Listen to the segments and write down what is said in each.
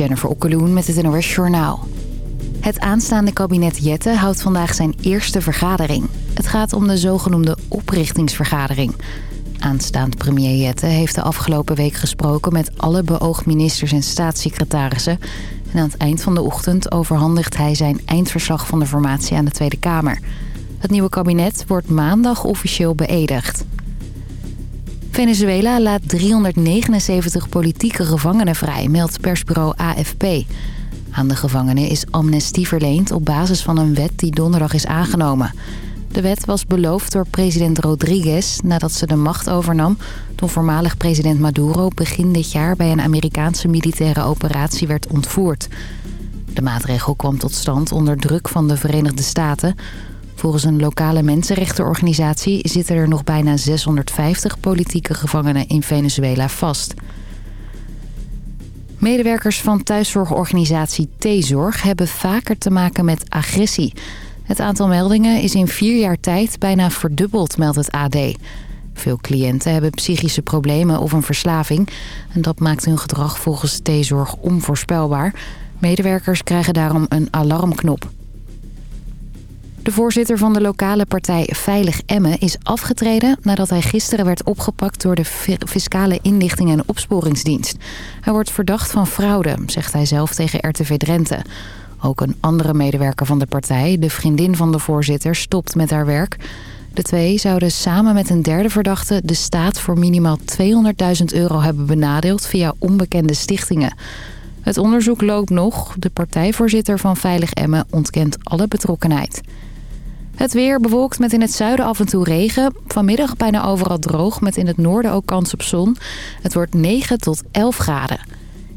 Jennifer Okkeloen met het NOS Journaal. Het aanstaande kabinet Jette houdt vandaag zijn eerste vergadering. Het gaat om de zogenoemde oprichtingsvergadering. Aanstaand premier Jette heeft de afgelopen week gesproken... met alle beoogd ministers en staatssecretarissen. En aan het eind van de ochtend overhandigt hij zijn eindverslag van de formatie aan de Tweede Kamer. Het nieuwe kabinet wordt maandag officieel beëdigd. Venezuela laat 379 politieke gevangenen vrij, meldt persbureau AFP. Aan de gevangenen is amnestie verleend op basis van een wet die donderdag is aangenomen. De wet was beloofd door president Rodriguez nadat ze de macht overnam... toen voormalig president Maduro begin dit jaar bij een Amerikaanse militaire operatie werd ontvoerd. De maatregel kwam tot stand onder druk van de Verenigde Staten... Volgens een lokale mensenrechtenorganisatie zitten er nog bijna 650 politieke gevangenen in Venezuela vast. Medewerkers van thuiszorgorganisatie T-Zorg hebben vaker te maken met agressie. Het aantal meldingen is in vier jaar tijd bijna verdubbeld, meldt het AD. Veel cliënten hebben psychische problemen of een verslaving. En dat maakt hun gedrag volgens T-Zorg onvoorspelbaar. Medewerkers krijgen daarom een alarmknop. De voorzitter van de lokale partij Veilig Emmen is afgetreden... nadat hij gisteren werd opgepakt door de Fiscale Inlichting en Opsporingsdienst. Hij wordt verdacht van fraude, zegt hij zelf tegen RTV Drenthe. Ook een andere medewerker van de partij, de vriendin van de voorzitter, stopt met haar werk. De twee zouden samen met een derde verdachte de staat voor minimaal 200.000 euro hebben benadeeld via onbekende stichtingen. Het onderzoek loopt nog. De partijvoorzitter van Veilig Emmen ontkent alle betrokkenheid. Het weer bewolkt met in het zuiden af en toe regen. Vanmiddag bijna overal droog met in het noorden ook kans op zon. Het wordt 9 tot 11 graden.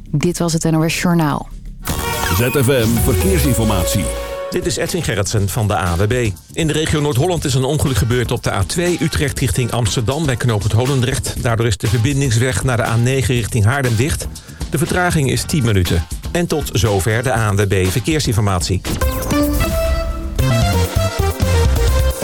Dit was het NOS Journaal. ZFM Verkeersinformatie. Dit is Edwin Gerritsen van de AWB. In de regio Noord-Holland is een ongeluk gebeurd op de A2 Utrecht richting Amsterdam bij knooppunt Holendrecht. Daardoor is de verbindingsweg naar de A9 richting Haarlem dicht. De vertraging is 10 minuten. En tot zover de ANWB Verkeersinformatie.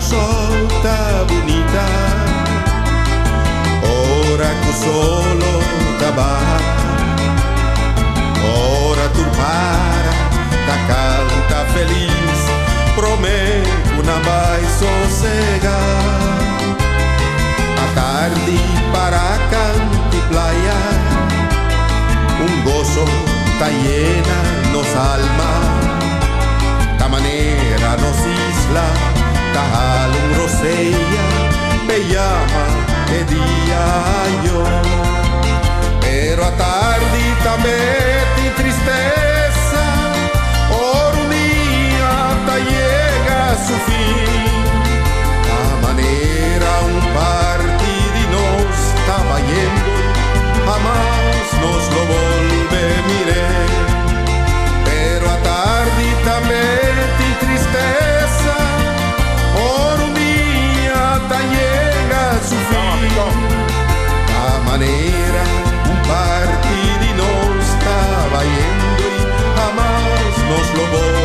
Solta bonita. Ora che solo da bar ora tu para da canta feliz. Prometo una mai sossegar a tarde para canti playa. Un gozo ta llena nos alma. Ta manera nos isla Tahalung roseya Beyama Ediayo Pero a tarde também tem tristeza. maniera un partitino stava iendo, a mas nos lo voy.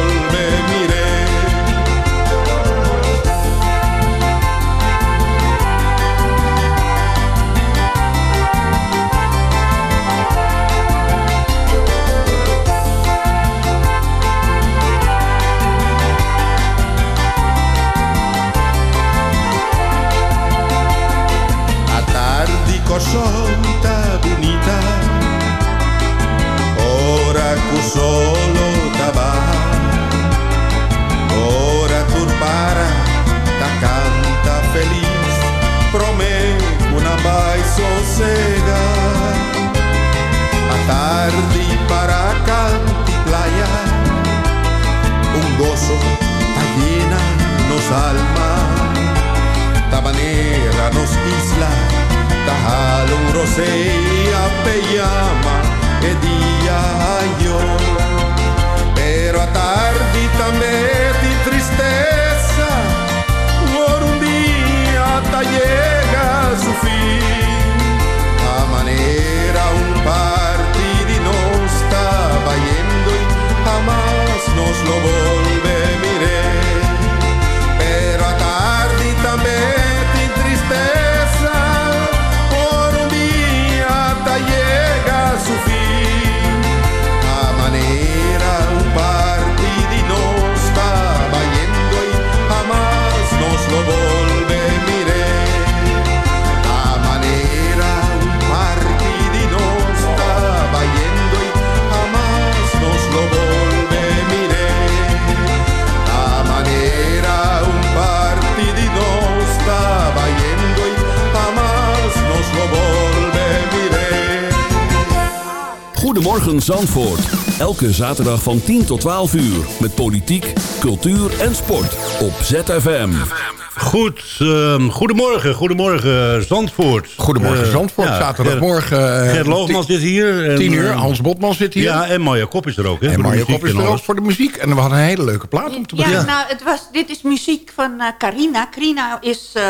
solita bonita, ora cu solo taba, ora turbara, ta canta feliz, promete una vai sossega, a tardi para canti playa, un gozo ta llena nos alma, tabanera nos isla, Tajalo Rosea Peyama e dia io, però a tardi tamero Zandvoort. Elke zaterdag van 10 tot 12 uur. Met politiek, cultuur en sport. Op ZFM. Goed, ehm, goedemorgen, goedemorgen Zandvoort. Goedemorgen Eh, Zandvoort, ja, zaterdagmorgen. Gert, eh, Gert Loogman zit hier. en, 10 uur, eh, Hans Botman zit hier. Ja, en Marja Kop is er ook. Hè, en muziek Kop is er ook voor de muziek. En we hadden een hele leuke plaat om te Ja, beginnen. nou, het was, dit is muziek van eh, Carina. Carina is eh,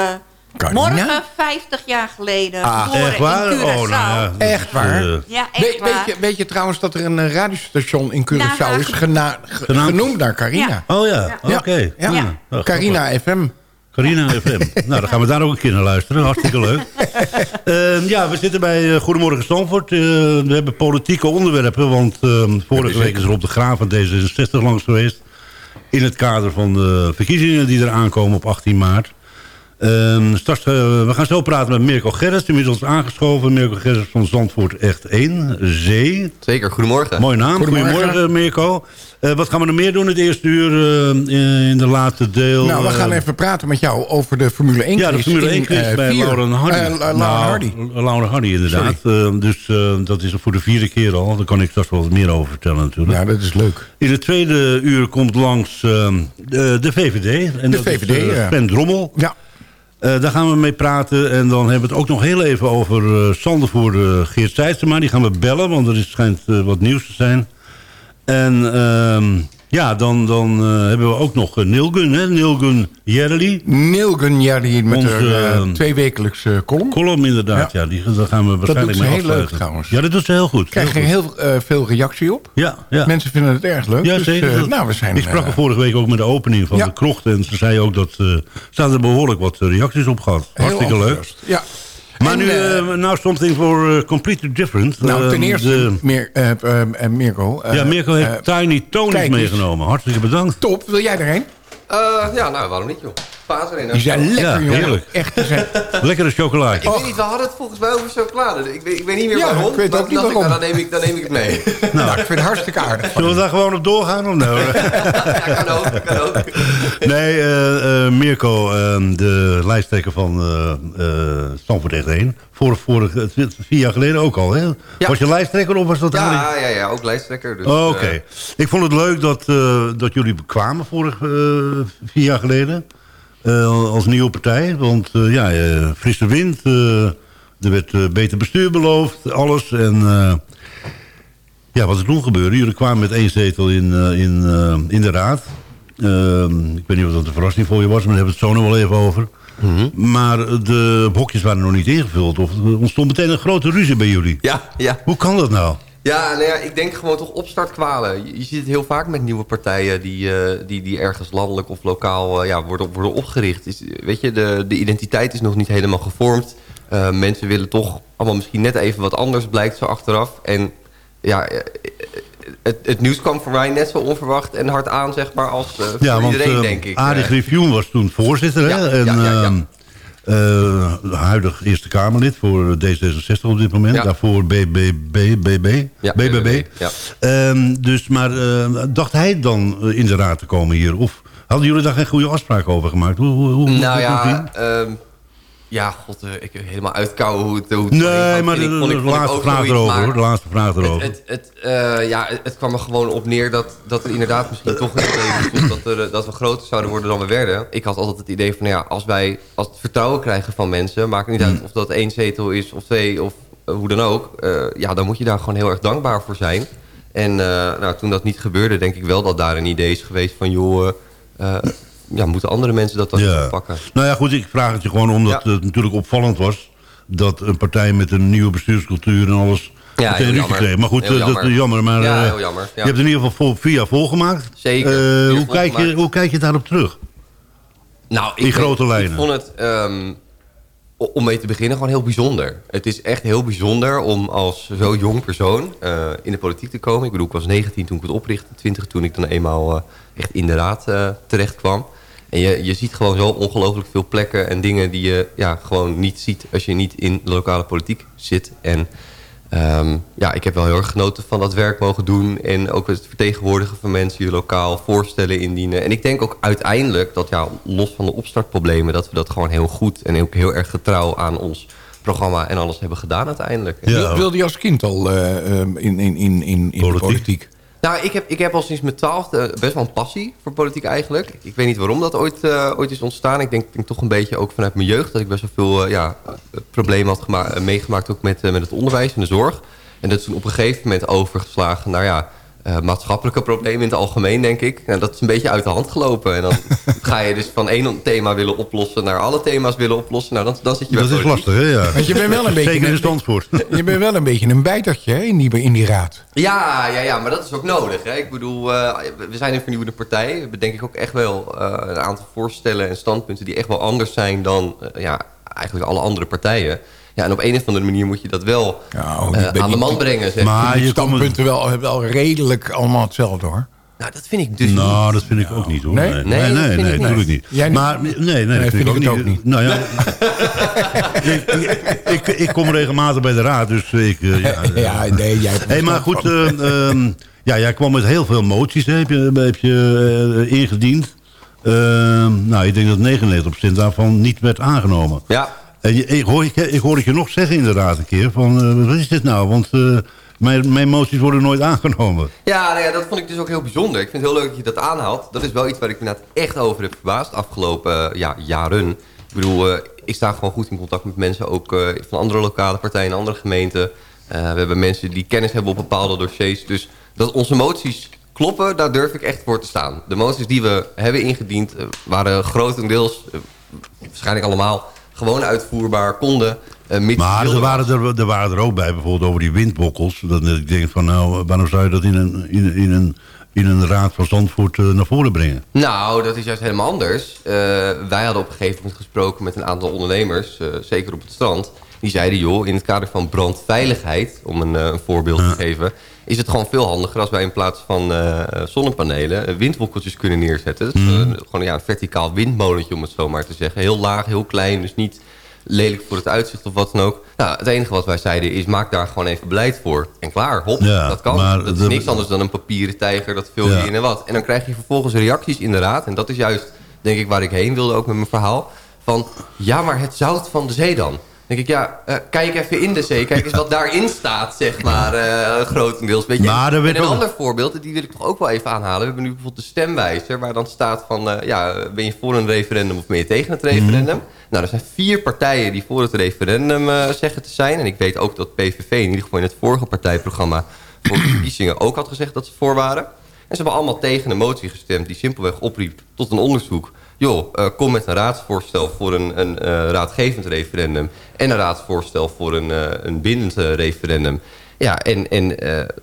Carina? morgen 50 jaar geleden Ah, Echt waar? in. Oh, nou ja. Echt waar? Eh, Ja, echt We- weet, waar. je, weet je trouwens dat er een eh, radiostation in Curaçao Nou, is gena- ge- Genaamd? genoemd naar Carina? Oh ja, Ja. oké. Ja. Ja. Oh, Carina FM. Carina FM. nou, dan gaan we daar ook een keer naar luisteren. Hartstikke leuk. Ehm, ja, we zitten bij eh, Goedemorgen. Eh, we hebben politieke onderwerpen. Want ehm, vorige week is er op de graaf van D66 langs geweest. In het kader van de verkiezingen die er aankomen op 18 maart. Ehm, straks, eh, we gaan zo praten met Mirko Gerrits. Inmiddels aangeschoven. Mirko Gerrits van Zandvoort Echt 1. Zee. Zeker, goedemorgen. Mooie naam. Goedemorgen. Goedemorgen, Mirko. Eh, wat gaan we nog meer doen het eerste uur eh, in, in de laatste deel? Nou, we gaan even praten met jou over de Formule 1 ja, de Formule in, 1 quiz eh, bij. Lauren Hardy. La- Lauren Nou, Hardy. Lauren Hardy, inderdaad. Eh, dus dat is voor de vierde keer al. Daar kan ik straks wel wat meer over vertellen natuurlijk. Ja, dat is leuk. In het tweede uur komt langs de, de VVD. En De dat is, VVD, eh, ja. Sven Drommel. Ja, Eh, daar gaan we mee praten. En dan hebben we het ook nog heel even over Sander voor eh, Geert Seidsema. Die gaan we bellen, want er is, schijnt wat nieuws te zijn. En ehm, ja, dan, dan eh, hebben we ook nog eh, Nilgun, hè? Nilgun Jerli. Nilgun Jerry met Onze, de eh, tweewekelijkse column. Column inderdaad, ja. die, daar gaan we waarschijnlijk doet ze mee heel leuk trouwens. Ja, dat doet ze heel goed. Krijg je heel veel reactie op. Ja, ja. Mensen vinden het erg leuk. ja, dus, zeker. nou, we zijn, ik sprak er vorige week ook met de opening van ja. de krocht. En ze zei ook dat ze hadden er behoorlijk wat reacties op gehad. Hartstikke leuk. Ja. Maar En, nu, eh, uh, now something for uh, completely different. nou, Eh, ten eerste, de- meer, eh, eh, eh, Mirko. eh, ja, Mirko heeft eh, Tiny Tony's meegenomen. Hartstikke bedankt. top, wil jij erheen? Eh, ja, nou, waarom niet, joh. Die zijn lekker, Ja, jongen. heerlijk. Echt, zijn, Lekkere chocolaatje. Ik weet niet, we hadden het volgens mij over chocolade. Ik weet, ik weet niet meer Ja, waarom. ik weet ook niet waarom. Ik, nou, dan, neem ik, dan neem ik het mee. nou, ik vind het hartstikke aardig. Zullen we daar gewoon op doorgaan? Of nou? ja, kan ook, kan ook. nee, eh, eh, Mirko, eh, de lijsttrekker van eh eh Stamford echt 1. Vor, vorig, vier jaar geleden ook al, hè? Ja. Was je lijsttrekker of was dat? Ja, ja, ja, ook lijsttrekker. Dus, Oh, Oké. Ik vond het leuk dat, eh, dat jullie kwamen vorig vier jaar geleden. Eh, als nieuwe partij. Want eh, ja, eh, frisse wind. er werd beter bestuur beloofd. Alles. En ja, wat er toen gebeurde. Jullie kwamen met één zetel in, in, in de raad. Eh, ik weet niet of dat een verrassing voor je was. Maar daar hebben we het zo nog wel even over. Mhm. Maar de hokjes waren nog niet ingevuld. Of er ontstond meteen een grote ruzie bij jullie. ja, ja. Hoe kan dat nou? Ja, nou ja, ik denk gewoon toch opstartkwalen. Je, je ziet het heel vaak met nieuwe partijen die, eh, die, die ergens landelijk of lokaal eh, ja, worden, worden opgericht. Is, weet je, de, de identiteit is nog niet helemaal gevormd. Eh, mensen willen toch allemaal misschien net even wat anders, blijkt zo achteraf. En ja, het, het nieuws kwam voor mij net zo onverwacht en hard aan, zeg maar, als voor want iedereen, denk ik. Arie Eh, Griffioen was toen voorzitter. Hè? En, ja, ja, ja. Eh, huidig Eerste Kamerlid voor D66 op dit moment. Ja. Daarvoor BBB. BB, Ja, BBB. BBB, ja. Ehm, dus, maar eh, dacht hij dan eh, in de raad te komen hier? Of hadden jullie daar geen goede afspraken over gemaakt? Hoe, hoe, hoe, nou hoe ja, ja, god, eh, ik heb helemaal uitkouwen hoe het, hoe het Nee, maar de, ik- ik- ik laatste vraag erover. hoor, De laatste vraag erover. Het, het, het, eh, ja, het, kwam er gewoon op neer dat, dat er inderdaad misschien toch bestond dat, er, eh, dat we groter zouden worden dan we werden. Ik had altijd het idee van, nou ja, als wij als het vertrouwen krijgen van mensen, maakt het niet uit of dat één zetel is of twee of hoe dan ook... ja, dan moet je daar gewoon heel erg dankbaar voor zijn. En nou, toen dat niet gebeurde, denk ik wel dat daar een idee is geweest van... joh, ja, moeten andere mensen dat dan Ja. pakken? Nou ja, goed, ik vraag het je gewoon omdat Ja. het natuurlijk opvallend was... dat een partij met een nieuwe bestuurscultuur en alles... Ja, jammer. kreeg. Maar goed, eh, dat is jammer. Maar, Ja, eh, heel jammer, ja. Je hebt in ieder geval vol, via volgemaakt. Zeker, Eh, hoe, kijk je, hoe kijk je daarop terug? Nou, ik In grote lijnen. Ik vond het, ehm, om mee te beginnen, gewoon heel bijzonder. Het is echt heel bijzonder om als zo jong persoon eh, in de politiek te komen. Ik bedoel, ik was 19 toen ik het oprichtte, 20 toen ik dan eenmaal eh, echt in de raad eh, terecht kwam. En je, je ziet gewoon zo ongelooflijk veel plekken en dingen die je ja, gewoon niet ziet als je niet in de lokale politiek zit. En Ehm, ja, ik heb wel heel erg genoten van dat werk mogen doen. En ook het vertegenwoordigen van mensen hier lokaal voorstellen indienen. En ik denk ook uiteindelijk dat ja, los van de opstartproblemen... dat we dat gewoon heel goed en ook heel erg getrouw aan ons programma en alles hebben gedaan uiteindelijk. Wil- Wilde je als kind al eh, ehm, in, in, in, in, in de politiek? Nou, ik heb, ik heb al sinds mijn twaalfde best wel een passie voor politiek eigenlijk. Ik weet niet waarom dat ooit, eh, ooit is ontstaan. Ik denk, denk toch een beetje ook vanuit mijn jeugd... dat ik best wel veel eh, ja, eh, problemen had gema- eh, meegemaakt... ook met, eh, met het onderwijs en de zorg. En dat is toen op een gegeven moment overgeslagen naar... ja, eh, maatschappelijke problemen in het algemeen, denk ik. En dat is een beetje uit de hand gelopen. En dan ga je dus van één thema willen oplossen... naar alle thema's willen oplossen. Nou, dan, dan zit je Dat is politiek. lastig, hè? Ja. Want je bent wel een beetje... Zeker in een- Zandvoort. Je bent wel een beetje een bijtertje hè, in, die, in die raad. Ja, ja, ja, maar dat is ook nodig. Hè? Ik bedoel, eh, we zijn een vernieuwende partij. We hebben denk ik ook echt wel eh, een aantal voorstellen en standpunten... die echt wel anders zijn dan ja, eigenlijk alle andere partijen. Ja, en op een of andere manier moet je dat wel oh, eh, ik ben aan de niet- man brengen. Zeg. Maar je standpunten wel, wel redelijk allemaal hetzelfde hoor. Nou, dat vind ik dus Nou, dat vind ik ook niet hoor. Nee? Nee, Nee, nee, nee, vind nee, niet. natuurlijk niet. Niet? Maar nee, nee, dat Nee, vind, ik ook, niet. Nou ja, ik, ik, ik kom regelmatig bij de raad, dus ik... eh, ja, Ja, nee, jij hey, maar goed, eh, ehm, ja, jij kwam met heel veel moties, hè, heb je, heb je eh, ingediend. Ehm, nou, ik denk dat 99% daarvan niet werd aangenomen. Ja. En je, ik, hoor, ik, hoor het je nog zeggen in de raad een keer, van eh, wat is dit nou? Want eh, mijn, mijn moties worden nooit aangenomen. Ja, nou ja, dat vond ik dus ook heel bijzonder. Ik vind het heel leuk dat je dat aanhaalt. Dat is wel iets waar ik me inderdaad echt over heb verbaasd afgelopen eh, ja, jaren. Ik bedoel, eh, ik sta gewoon goed in contact met mensen, ook eh, van andere lokale partijen en andere gemeenten. Eh, we hebben mensen die kennis hebben op bepaalde dossiers. Dus dat onze moties kloppen, daar durf ik echt voor te staan. De moties die we hebben ingediend eh, waren grotendeels, eh, waarschijnlijk allemaal, gewoon uitvoerbaar, konden. eh, Maar er waren er, er waren er ook bij, bijvoorbeeld over die windbokkels. Dat ik denk van, nou, waarom zou je dat in een, in, in een, in een raad van Zandvoort eh, naar voren brengen? Nou, dat is juist helemaal anders. Eh, wij hadden op een gegeven moment gesproken met een aantal ondernemers, zeker op het strand. Die zeiden, joh, in het kader van brandveiligheid, om een, een voorbeeld te geven... is het gewoon veel handiger als wij in plaats van eh, zonnepanelen eh, windwokkeltjes kunnen neerzetten. Eh, gewoon ja, een verticaal windmolentje, om het zo maar te zeggen. Heel laag, heel klein, dus niet lelijk voor het uitzicht of wat dan ook. Nou, het enige wat wij zeiden is, maak daar gewoon even beleid voor. En klaar, hop, Ja, dat kan. maar dat is niks anders dan een papieren tijger, dat vul je Ja. in en wat. En dan krijg je vervolgens reacties in de raad. En dat is juist, denk ik, waar ik heen wilde ook met mijn verhaal. Van, ja, maar het zout van de zee dan? Denk ik, ja, eh, kijk even in de zee. Kijk eens wat daarin staat, zeg maar, eh, grotendeels. Weet je? Maar werd en een ander voorbeeld, die wil ik toch ook wel even aanhalen. We hebben nu bijvoorbeeld de stemwijzer, waar dan staat van... eh, ja, ben je voor een referendum of ben je tegen het referendum? Nou, er zijn vier partijen die voor het referendum zeggen te zijn. En ik weet ook dat PVV in ieder geval in het vorige partijprogramma... voor de verkiezingen ook had gezegd dat ze voor waren. En ze hebben allemaal tegen een motie gestemd die simpelweg opriep tot een onderzoek. Joh, eh, kom met een raadsvoorstel voor een, een eh, raadgevend referendum... en een raadsvoorstel voor een, eh, een bindend referendum. Ja, en, en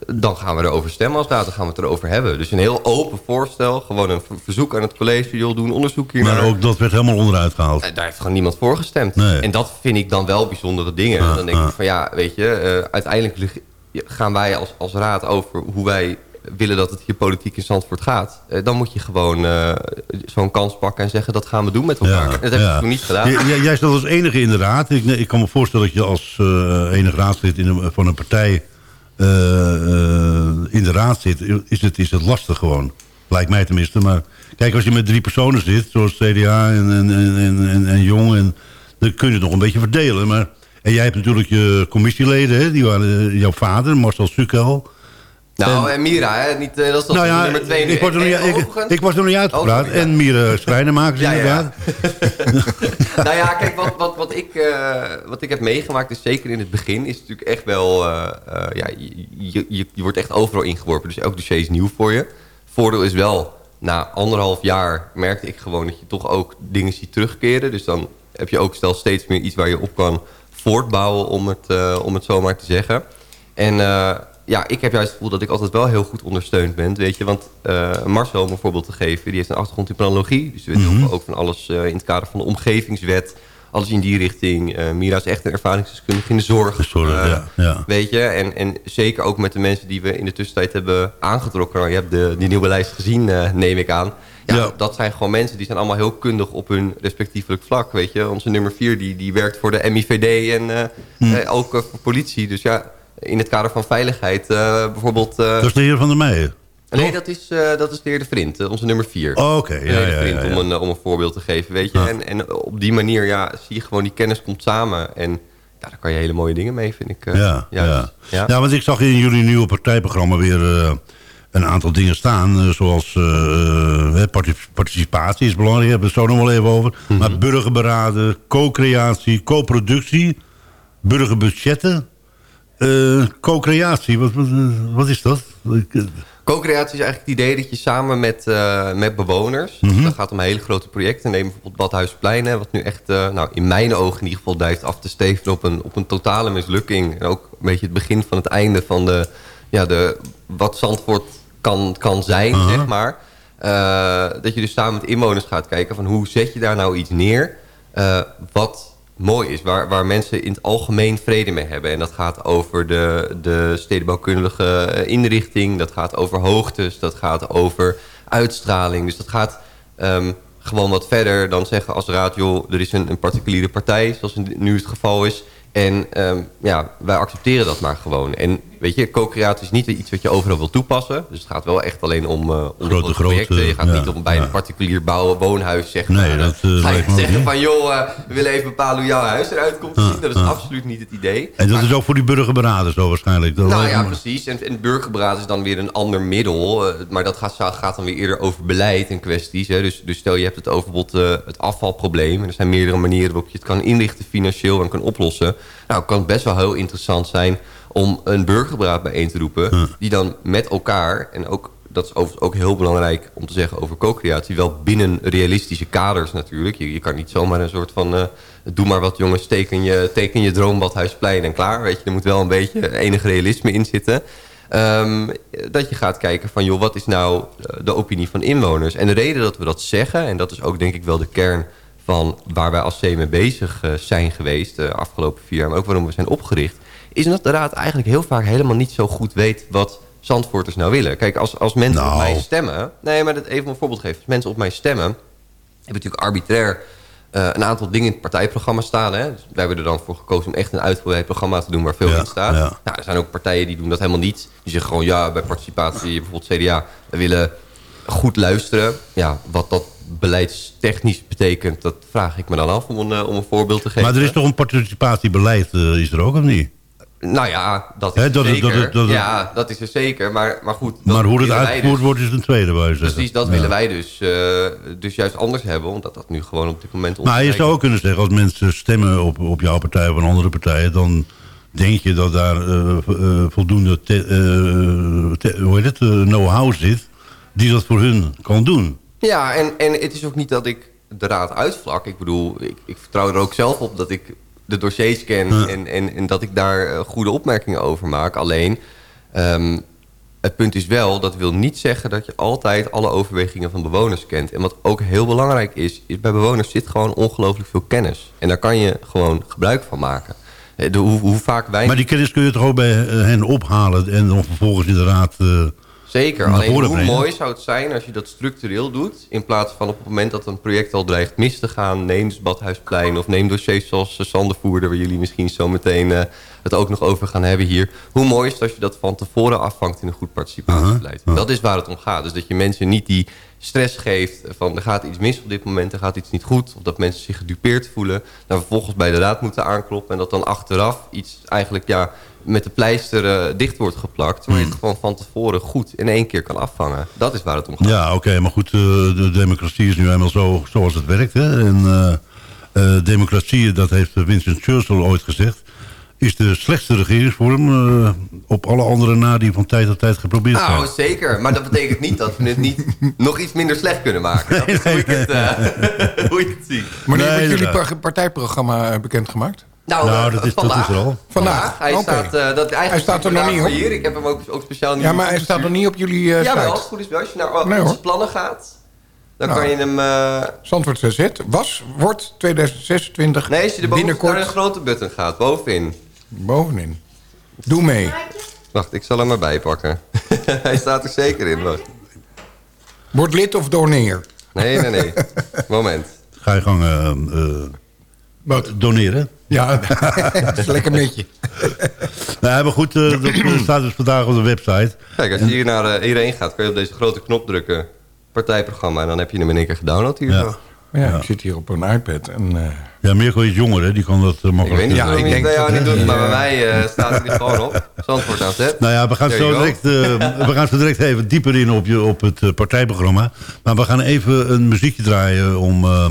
dan gaan we erover stemmen als raad, dan gaan we het erover hebben. Dus een heel open voorstel, gewoon een ver- verzoek aan het college... joh, doe een onderzoek hier Maar ook dat werd helemaal onderuit gehaald. daar heeft gewoon niemand voor gestemd. Nee. En dat vind ik dan wel bijzondere dingen. Ah, dan denk ah. ik van ja, weet je, uiteindelijk gaan wij als, als raad over hoe wij willen dat het hier politiek in Zandvoort gaat. Eh, dan moet je gewoon eh, zo'n kans pakken en zeggen dat gaan we doen met elkaar. Dat heb ja. ik toen niet gedaan. J- jij staat als enige in de raad. Ik, ik kan me voorstellen dat je als eh enig raadslid in een, van een partij in de raad zit. Is het, is het lastig gewoon. Lijkt mij tenminste. Maar kijk, als je met drie personen zit, zoals CDA en, en, en, en, Jong... En, dan kun je het nog een beetje verdelen. Maar, en jij hebt natuurlijk je commissieleden. Hè? Die waren jouw vader, Marcel Sukkel. Nou, en Mira, hè? Niet, eh, dat is nou ja, nummer twee nu. ik, was er nog En- niet, en ik, ik was nog niet uitgepraat. Oh. En Mira Schrijnenmakers Ja, ja, ja. inderdaad. nou ja, kijk, wat, wat, wat, ik, eh, wat ik heb meegemaakt, is zeker in het begin, is natuurlijk echt wel, eh, ja, je, je, je, wordt echt overal ingeworpen. Dus elk dossier is nieuw voor je. Voordeel is wel, na anderhalf jaar merkte ik gewoon dat je toch ook dingen ziet terugkeren. Dus dan heb je ook stel steeds meer iets waar je op kan voortbouwen, om het, om het zo maar te zeggen. En ja, ik heb juist het gevoel dat ik altijd wel heel goed ondersteund ben. Weet je, want eh, Marcel, om een voorbeeld te geven, die heeft een achtergrond in planologie. Dus we weten Mhm. ook- ook van alles eh, in het kader van de omgevingswet. Alles in die richting. Eh, Mira is echt een ervaringsdeskundige in de zorg. Ja, ja. Weet je, en, en zeker ook met de mensen die we in de tussentijd hebben aangetrokken. Nou, je hebt de, die nieuwe lijst gezien, neem ik aan. Ja, Ja. dat zijn gewoon mensen die zijn allemaal heel kundig op hun respectievelijk vlak. Weet je, onze nummer vier die, die werkt voor de MIVD en eh, Hm. eh, ook voor politie. Dus ja, in het kader van veiligheid eh, bijvoorbeeld... eh, Dat is de heer Van der Meijen. nee, dat is, eh, dat is de heer De Vriend, onze nummer vier. Oh, Oké, ja, ja. Om, een, om een voorbeeld te geven, weet je. En, en op die manier ja, zie je gewoon die kennis komt samen. En ja, daar kan je hele mooie dingen mee, vind ik. Ja, ja. Ja. ja, want ik zag in jullie nieuwe partijprogramma weer een aantal dingen staan. zoals parti- participatie is belangrijk, daar hebben we het zo nog wel even over. Mhm. Maar burgerberaden, co-creatie, co-productie, burgerbudgetten, eh, co-creatie. Wat, wat, wat is dat? Eh, Co-creatie is eigenlijk het idee dat je samen met, eh, met bewoners... Mhm. dat gaat om hele grote projecten. Neem bijvoorbeeld Badhuisplein, hè, wat nu echt... nou, in mijn ogen in ieder geval drijft af te steven op een, op een totale mislukking. En ook een beetje het begin van het einde van de... Ja, de wat Zandvoort kan, kan zijn, zeg maar. Dat je dus samen met inwoners gaat kijken van hoe zet je daar nou iets neer... wat mooi is, waar, waar mensen in het algemeen vrede mee hebben. En dat gaat over de, de stedenbouwkundige eh, inrichting, dat gaat over hoogtes, dat gaat over uitstraling. Dus dat gaat ehm, gewoon wat verder dan zeggen als raad... joh, er is een, een particuliere partij, zoals nu het geval is... En ehm, ja, wij accepteren dat maar gewoon. En weet je, co-creatie is niet iets wat je overal wil toepassen. Dus het gaat wel echt alleen om, eh om Grote, projecten. grote, Je gaat ja, niet om bij ja. een particulier bouwen, woonhuis zeg Nee, maar. dat, eh, eh, ga je zeggen niet. van joh, eh, we willen even bepalen hoe jouw huis eruit komt te zien. Dat is absoluut niet het idee. en dat Maar- is ook voor die burgerberaders zo waarschijnlijk. Dat nou ja, precies. En, en burgerberaad is dan weer een ander middel. maar dat gaat, gaat dan weer eerder over beleid en kwesties. Hè. Dus, dus stel je hebt het over bijvoorbeeld, het afvalprobleem. En er zijn meerdere manieren waarop je het kan inrichten financieel en kan oplossen. Nou, kan het best wel heel interessant zijn om een burgerberaad bijeen te roepen. Die dan met elkaar, en ook, dat is overigens ook heel belangrijk om te zeggen over co-creatie. Wel binnen realistische kaders natuurlijk. Je, je kan niet zomaar een soort van... eh, doe maar wat jongens, teken je, teken je droombadhuisplein en klaar. Weet je, er moet wel een beetje enig realisme in zitten. Ehm, dat je gaat kijken van, joh, wat is nou eh, de opinie van inwoners? En de reden dat we dat zeggen, en dat is ook denk ik wel de kern van waar wij als C mee bezig eh, zijn geweest de afgelopen vier jaar, maar ook waarom we zijn opgericht, is dat de raad eigenlijk heel vaak helemaal niet zo goed weet wat Zandvoorters nou willen. Kijk, als, als mensen Nou. op mij stemmen, nee, maar dat even een voorbeeld geven. Als mensen op mij stemmen, hebben natuurlijk arbitrair eh, een aantal dingen in het partijprogramma staan. Hè? Dus wij hebben er dan voor gekozen om echt een uitgebreid programma te doen waar veel Ja, in staat. ja. Nou, er zijn ook partijen die doen dat helemaal niet. Die zeggen gewoon ja, bij participatie, bijvoorbeeld CDA, we willen goed luisteren. Ja, wat dat beleidstechnisch betekent, dat vraag ik me dan af om een, eh, om een voorbeeld te geven. Maar er is toch een participatiebeleid, eh, is er ook of niet? Nou ja, dat is Hè, er dat zeker. dat dat ja, dat is er zeker. Maar, maar goed, maar hoe het uitgevoerd dus- wordt is een tweede, zeggen. Precies, dat Ja. willen wij dus, eh, dus juist anders hebben. Omdat dat nu gewoon op dit moment... Maar je zou ook kunnen zeggen, als mensen stemmen op, op jouw partij of een andere partij... dan denk je dat daar eh, eh, voldoende te- te- hoe heet het, know-how zit... die dat voor hun kan doen. Ja, en, en het is ook niet dat ik de raad uitvlak. Ik bedoel, ik, ik vertrouw er ook zelf op dat ik de dossiers ken... Ja. En, en, en dat ik daar eh, goede opmerkingen over maak. Alleen, ehm, het punt is wel, dat wil niet zeggen... dat je altijd alle overwegingen van bewoners kent. En wat ook heel belangrijk is... is bij bewoners zit gewoon ongelooflijk veel kennis. En daar kan je gewoon gebruik van maken. Eh, De, hoe, hoe vaak wij... Maar die kennis kun je toch ook bij eh, hen ophalen... en dan vervolgens inderdaad... eh, Zeker, alleen hoe brengen. mooi zou het zijn als je dat structureel doet... in plaats van op het moment dat een project al dreigt mis te gaan... neem Badhuisplein of neem dossiers zoals Zandervoerder... waar jullie misschien zo meteen eh, het ook nog over gaan hebben hier. Hoe mooi is het als je dat van tevoren afvangt in een goed participatiebeleid. Dat is waar het om gaat. Dus dat je mensen niet die stress geeft van er gaat iets mis op dit moment... er gaat iets niet goed, of dat mensen zich gedupeerd voelen... dan vervolgens bij de raad moeten aankloppen... en dat dan achteraf iets eigenlijk ja, met de pleister eh, dicht wordt geplakt... waar je het gewoon van tevoren goed in één keer kan afvangen. Dat is waar het om gaat. Ja, oké, maar goed, eh, de democratie is nu eenmaal zo zoals het werkt. Hè? En eh, eh, democratie, dat heeft Winston Churchill ooit gezegd... is de slechtste regeringsvorm op alle andere na die van tijd tot tijd geprobeerd zijn. Nou, zeker. Maar dat betekent niet dat we het niet nog iets minder slecht kunnen maken. Dat is hoe, ik het, eh, hoe je het ziet. Wanneer Nee, wordt jullie partijprogramma bekendgemaakt? Nou, Nou, eh, dat is- dat vandaag. is er al. Vandaag? Hij, Oké. staat, eh, dat, eigenlijk Hij staat er nog niet op. Hier. Ik heb hem ook, ook speciaal niet Ja, maar hij staat nog niet op jullie eh Ja, wel, als site. het goed is wel. Als je naar Nee, onze plannen gaat, dan Nou. kan je hem... eh, Zandvoort CZ was, wordt 2026 nee, als je er boven binnenkort naar de grote button gaat, bovenin. bovenin. Doe mee. Wacht, ik zal hem erbij pakken. hij staat er zeker in. Wacht. Word lid of doneer. Nee, nee, nee. Moment. Ga je gang eh, eh, Wat? doneren. Ja, dat is lekker met je. Nou, maar goed, eh, dat staat dus vandaag op de website. Kijk, als je hier naar hierheen gaat, kan je op deze grote knop drukken. Partijprogramma. En dan heb je hem in één keer gedownload hier. Ja. Ja, ik zit hier op een iPad. En, eh, Ja, Mirko is jonger, hè? die kan dat eh, Ik makkelijk. weet niet Ja, ik het denk bij jou dat- niet doet, maar bij mij eh, staat hij er gewoon op. Zandvoort aan zet. Nou ja, we gaan, zo direct, we gaan zo direct even dieper in op, je, op het partijprogramma. Maar we gaan even een muziekje draaien om eh,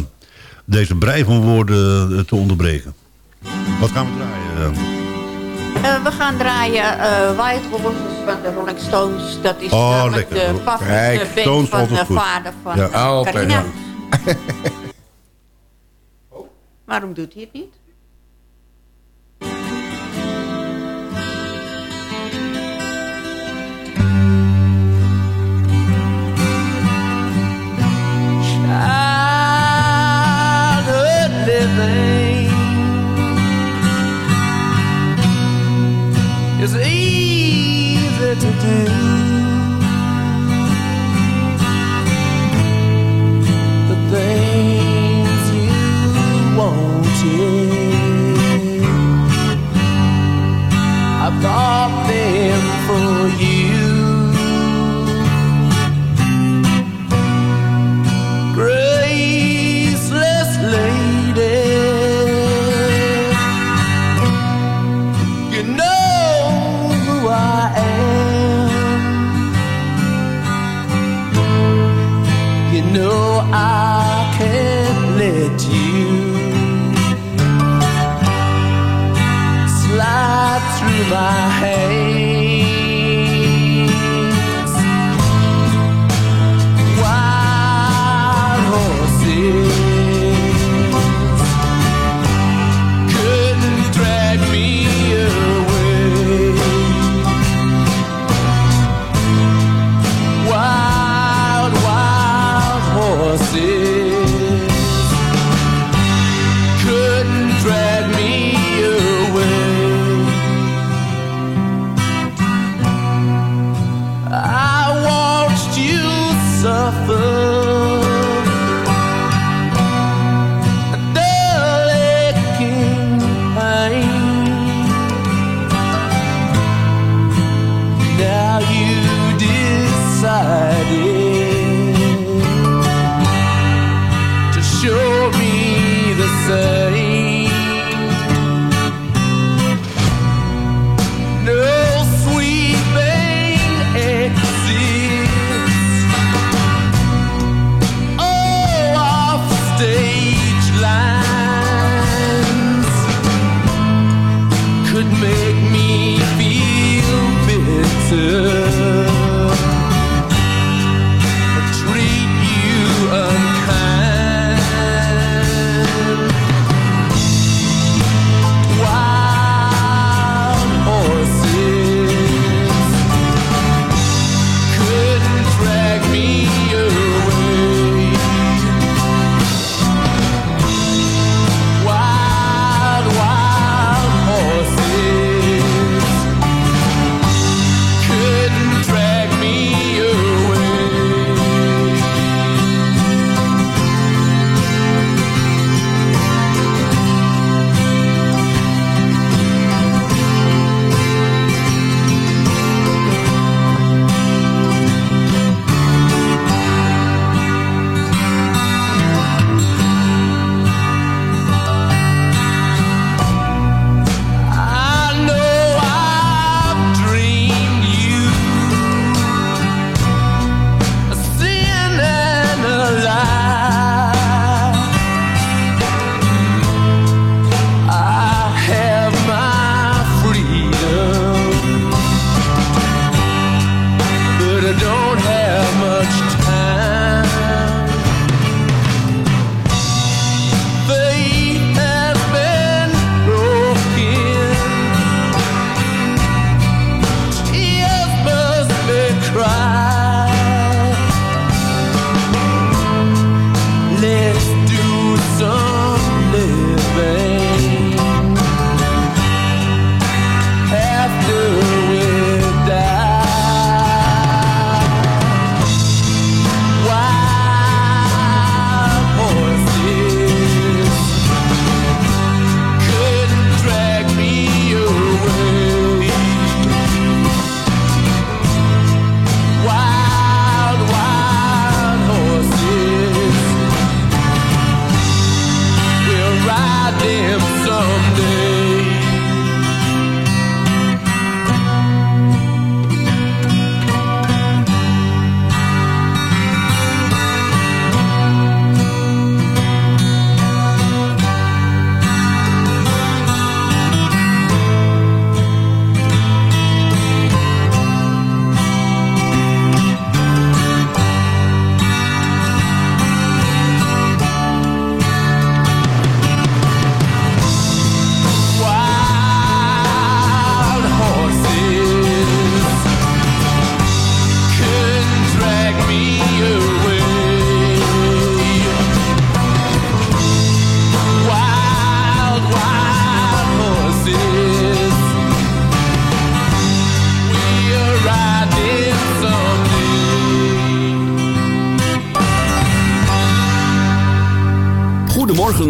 deze brei van woorden eh, te onderbreken. Wat gaan we draaien? Eh, we gaan draaien eh White Horses van de Rolling Stones. Dat is Oh, namelijk lekker. de favoriete band Stones van de vader van Ja. eh, Altijd Carina. Waarom doet hij het niet? say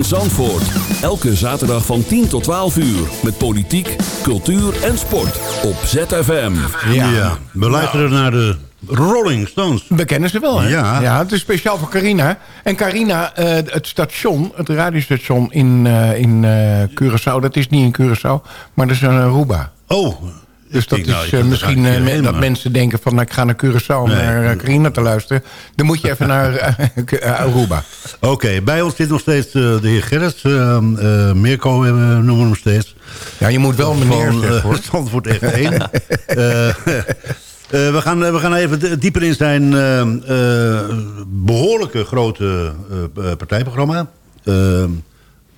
Zandvoort. Elke zaterdag van 10 tot 12 uur. Met politiek, cultuur en sport. Op ZFM. Ja, we luisteren naar de Rolling Stones. We kennen ze wel, hè? Ja. ja het is speciaal voor Carina. En Carina, eh, het station, het radiostation in, eh, in eh, Curaçao... dat is niet in Curaçao, maar dat is een Aruba. Oh, Dus dat nou, is ik eh, misschien eh, heen, dat mensen denken van... nou, ik ga naar Curaçao om Nee. naar eh, Carina te luisteren. Dan moet je even naar Aruba. Oké, bij ons zit nog steeds de heer Gerrit. eh, eh, Mirko noemen we hem steeds. Ja, je moet wel meneer Van, zeggen, hoor. Zandvoort F1. Eh, eh, we, gaan, we gaan even dieper in zijn eh, eh, behoorlijke grote partijprogramma.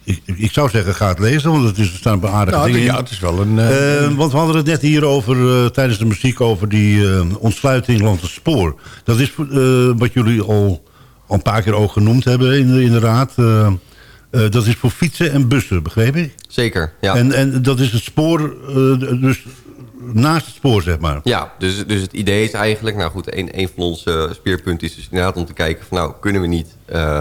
Ik, ik zou zeggen, ga het lezen, want het is, er staan een aardige Nou, dingen ja, het is wel een... eh, Eh, want we hadden het net hier over, eh, tijdens de muziek, over die eh, ontsluiting langs het spoor. Dat is eh, wat jullie al, al een paar keer ook genoemd hebben in de, in de raad. Eh, eh, dat is voor fietsen en bussen, begreep ik? Zeker, ja. En, en dat is het spoor, dus naast het spoor, zeg maar. Ja, dus, dus het idee is eigenlijk... Nou goed, een, een van onze speerpunten is dus inderdaad om te kijken... van nou, kunnen we niet eh,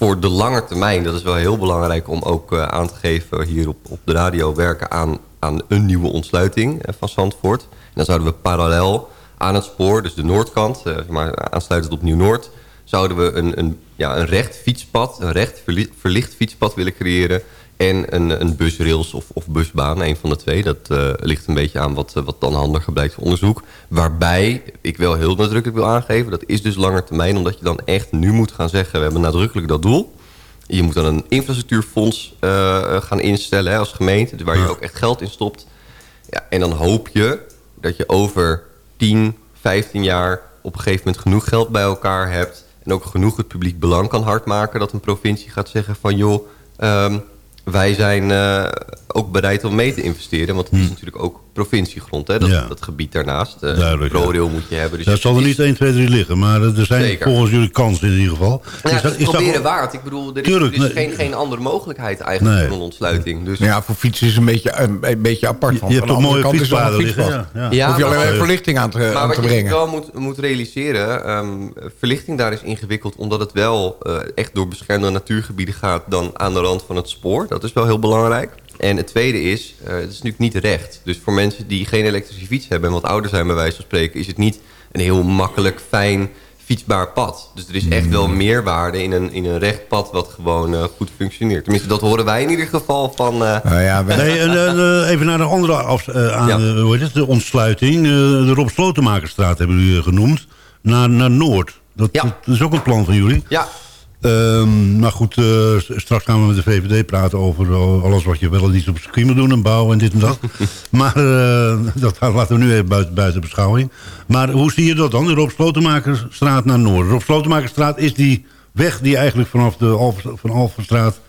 voor de lange termijn... dat is wel heel belangrijk om ook eh, aan te geven... hier op, op de radio werken aan, aan een nieuwe ontsluiting eh, van Zandvoort. En dan zouden we parallel aan het spoor, dus de noordkant... eh, maar aansluitend op Nieuw-Noord... zouden we een, een, ja, een recht fietspad, een recht verli- verlicht fietspad willen creëren... En een, een busrails of, of busbaan, een van de twee. Dat eh, ligt een beetje aan wat, eh, wat dan handiger blijkt voor onderzoek. Waarbij ik wel heel nadrukkelijk wil aangeven... dat is dus langer termijn, omdat je dan echt nu moet gaan zeggen... we hebben nadrukkelijk dat doel. Je moet dan een infrastructuurfonds eh, gaan instellen hè, als gemeente... waar je ook echt geld in stopt. Ja, en dan hoop je dat je over 10, 15 jaar... op een gegeven moment genoeg geld bij elkaar hebt... en ook genoeg het publiek belang kan hardmaken... dat een provincie gaat zeggen van... joh, ehm, wij zijn eh, ook bereid om mee te investeren. Want het is natuurlijk ook provinciegrond, hè, dat. Ja. dat gebied daarnaast. Uh, Duidelijk, ja. Moet je hebben. Dus Dat zal er niet 1, 2, 3 liggen, maar eh, er zijn Zeker. volgens jullie kansen in ieder geval. Ja, Is dat- het is dat proberen waard. Ik bedoel, er is, Tuurlijk, er is nee. geen, geen andere mogelijkheid eigenlijk Nee. voor een ontsluiting. Dus ja, voor fietsen is een beetje, een, een beetje apart. Want Je hebt aan de toch andere mooie fietspaden liggen? Ja, ja. Ja, Hoef je alleen maar- verlichting aan te, Maar aan wat te je wel moet, moet realiseren, ehm, verlichting daar is ingewikkeld... omdat het wel eh, echt door beschermde natuurgebieden gaat... dan aan de rand van het spoor. Dat is wel heel belangrijk. En het tweede is, eh, het is natuurlijk niet recht. Dus voor mensen die geen elektrische fiets hebben... en wat ouder zijn bij wijze van spreken... is het niet een heel makkelijk, fijn, fietsbaar pad. Dus er is echt wel meerwaarde in een, in een recht pad... wat gewoon eh, goed functioneert. Tenminste, dat horen wij in ieder geval van... eh, Nou ja, wij- Nee, en, even naar de andere af, aan, Ja. hoe heet het, de ontsluiting. De Rob Slotenmakerstraat hebben jullie genoemd. Naar, naar Noord. Dat, Ja. dat is ook een plan van jullie. ja, Ehm, maar goed, eh, straks gaan we met de VVD praten over eh, alles wat je wel en niet op circuit moet doen en bouwen en dit en dat. maar eh, dat laten we nu even buiten, buiten beschouwing. Maar hoe zie je dat dan? De Rob Slotenmakerstraat naar Noord. Rob Slotenmakerstraat is die weg die eigenlijk vanaf de van Alphenstraat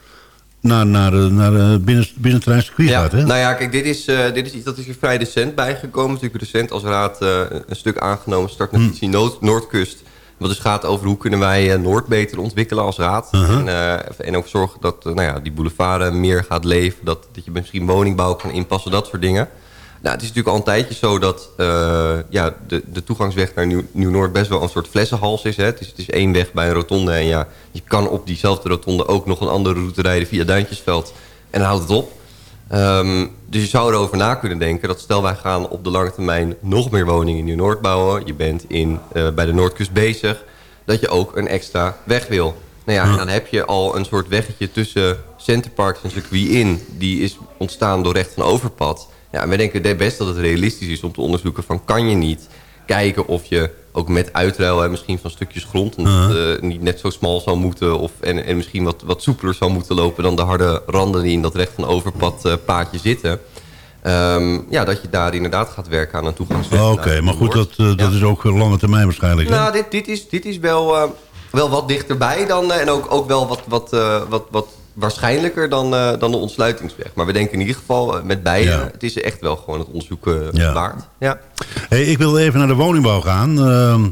naar, naar, naar eh, binnen, binnenterrein circuit Ja, gaat. Hè? nou ja, kijk, dit is, dit is iets dat is er vrij recent bijgekomen. Natuurlijk recent als raad een stuk aangenomen. Start naar Noord, Noordkust. Wat dus gaat over hoe kunnen wij eh, Noord beter ontwikkelen als raad. Uh-huh. en, eh, en ook zorgen dat eh, nou ja, die boulevard meer gaat leven. Dat, dat je misschien woningbouw kan inpassen, dat soort dingen. Nou, het is natuurlijk al een tijdje zo dat ja, de, de toegangsweg naar Nieuw- Nieuw-Noord best wel een soort flessenhals is. Hè. Het, is. het is één weg bij een rotonde. En ja, je kan op diezelfde rotonde ook nog een andere route rijden via Duintjesveld. En dan houdt het op. Ehm, dus je zou erover na kunnen denken dat stel wij gaan op de lange termijn nog meer woningen in Nieuw-Noord bouwen. Je bent in, eh, bij de Noordkust bezig. Dat je ook een extra weg wil. Nou ja, en dan heb je al een soort weggetje tussen Centerparks en circuit in. Die is ontstaan door recht van overpad. Ja, en wij denken best dat het realistisch is om te onderzoeken van kan je niet kijken of je ook met uitruil hè, misschien van stukjes grond en dat, eh, niet net zo smal zou moeten of, en, en misschien wat, wat soepeler zou moeten lopen dan de harde randen die in dat recht van overpad eh, paadje zitten. Ehm, ja, dat je daar inderdaad gaat werken aan een toegangsweg. Oh, Oké, naar maar goed, dat, eh, dat is ook lange termijn waarschijnlijk. hè? Nou, dit, dit, is, dit is wel, wel wat dichterbij dan, en ook, ook wel wat, wat, wat, wat waarschijnlijker dan, eh, dan de ontsluitingsweg. Maar we denken in ieder geval eh, met beide, Ja. het is echt wel gewoon het onderzoeken Ja. waard. Ja. Hey, ik wil even naar de woningbouw gaan. Ehm,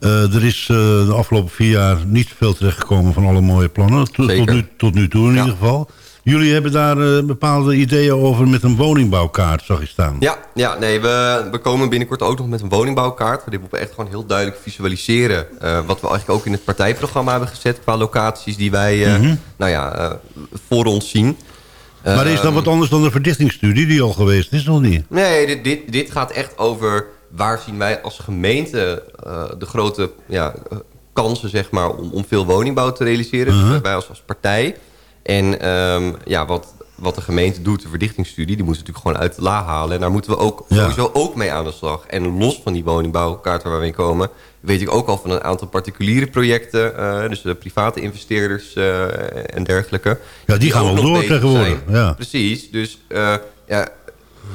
eh, er is eh, de afgelopen vier jaar niet veel terechtgekomen van alle mooie plannen. Tot, nu, tot nu toe in ieder geval. Jullie hebben daar eh, bepaalde ideeën over met een woningbouwkaart, zag ik staan. Ja, ja nee, we, we komen binnenkort ook nog met een woningbouwkaart. Waarin we echt gewoon heel duidelijk visualiseren... eh, wat we eigenlijk ook in het partijprogramma hebben gezet... qua locaties die wij eh, Mhm. nou ja, voor ons zien. Maar is dat Ehm, wat anders dan de verdichtingsstudie die al geweest is, of niet? Nee, dit, dit, dit gaat echt over waar zien wij als gemeente de grote ja, kansen zeg maar, om, om veel woningbouw te realiseren. Mhm. Dus wij als, als partij. En ehm, ja, wat, wat de gemeente doet, de verdichtingsstudie, die moeten ze natuurlijk gewoon uit de la halen. En daar moeten we ook Ja. sowieso ook mee aan de slag. En los van die woningbouwkaart waar we in komen, weet ik ook al van een aantal particuliere projecten. eh, dus de private investeerders eh, en dergelijke. Ja, die gaan ook wel door tegenwoordig, ja. Precies, dus eh, ja,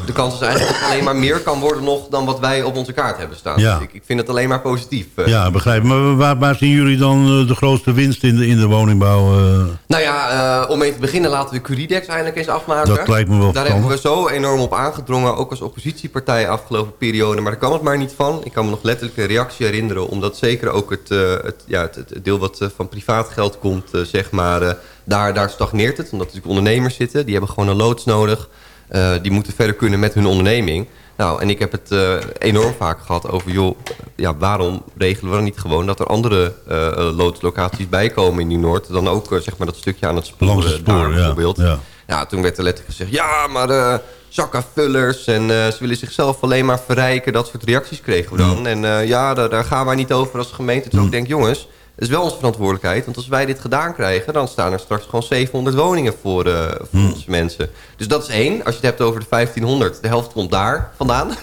de kans is eigenlijk dat er alleen maar meer kan worden nog dan wat wij op onze kaart hebben staan. Ja. Dus ik, ik vind het alleen maar positief. eh. Ja, begrijp. Maar waar, waar zien jullie dan eh, de grootste winst in de, in de woningbouw? eh? Nou ja, om mee te beginnen laten we Curidex eindelijk eens afmaken. Dat lijkt me wel Daar hebben we zo enorm op aangedrongen, ook als oppositiepartij afgelopen periode. Maar daar kwam het maar niet van. Ik kan me nog letterlijk een reactie herinneren, omdat zeker ook het, het, ja, het, het deel wat van privaat geld komt, zeg maar, daar, daar stagneert het. Omdat er natuurlijk ondernemers zitten, die hebben gewoon een loods nodig. Eh, die moeten verder kunnen met hun onderneming. Nou, en ik heb het eh, enorm vaak gehad over, joh, ja, waarom regelen we dan niet gewoon dat er andere eh, eh, loodslocaties bijkomen in Nieuw-Noord, dan ook zeg maar dat stukje aan het spoor, Langs het spoor, daar ja, bijvoorbeeld. ja. Ja, toen werd er letterlijk gezegd... ja, maar uh, zakkenvullers en uh, ze willen zichzelf alleen maar verrijken. Dat soort reacties kregen we dan. En uh, ja, daar, daar, gaan wij niet over als gemeente. Dus ik denk, jongens, is wel onze verantwoordelijkheid. Want als wij dit gedaan krijgen... dan staan er straks gewoon 700 woningen voor, uh, voor onze mensen. Dus dat is één. Als je het hebt over de 1500, de helft komt daar vandaan.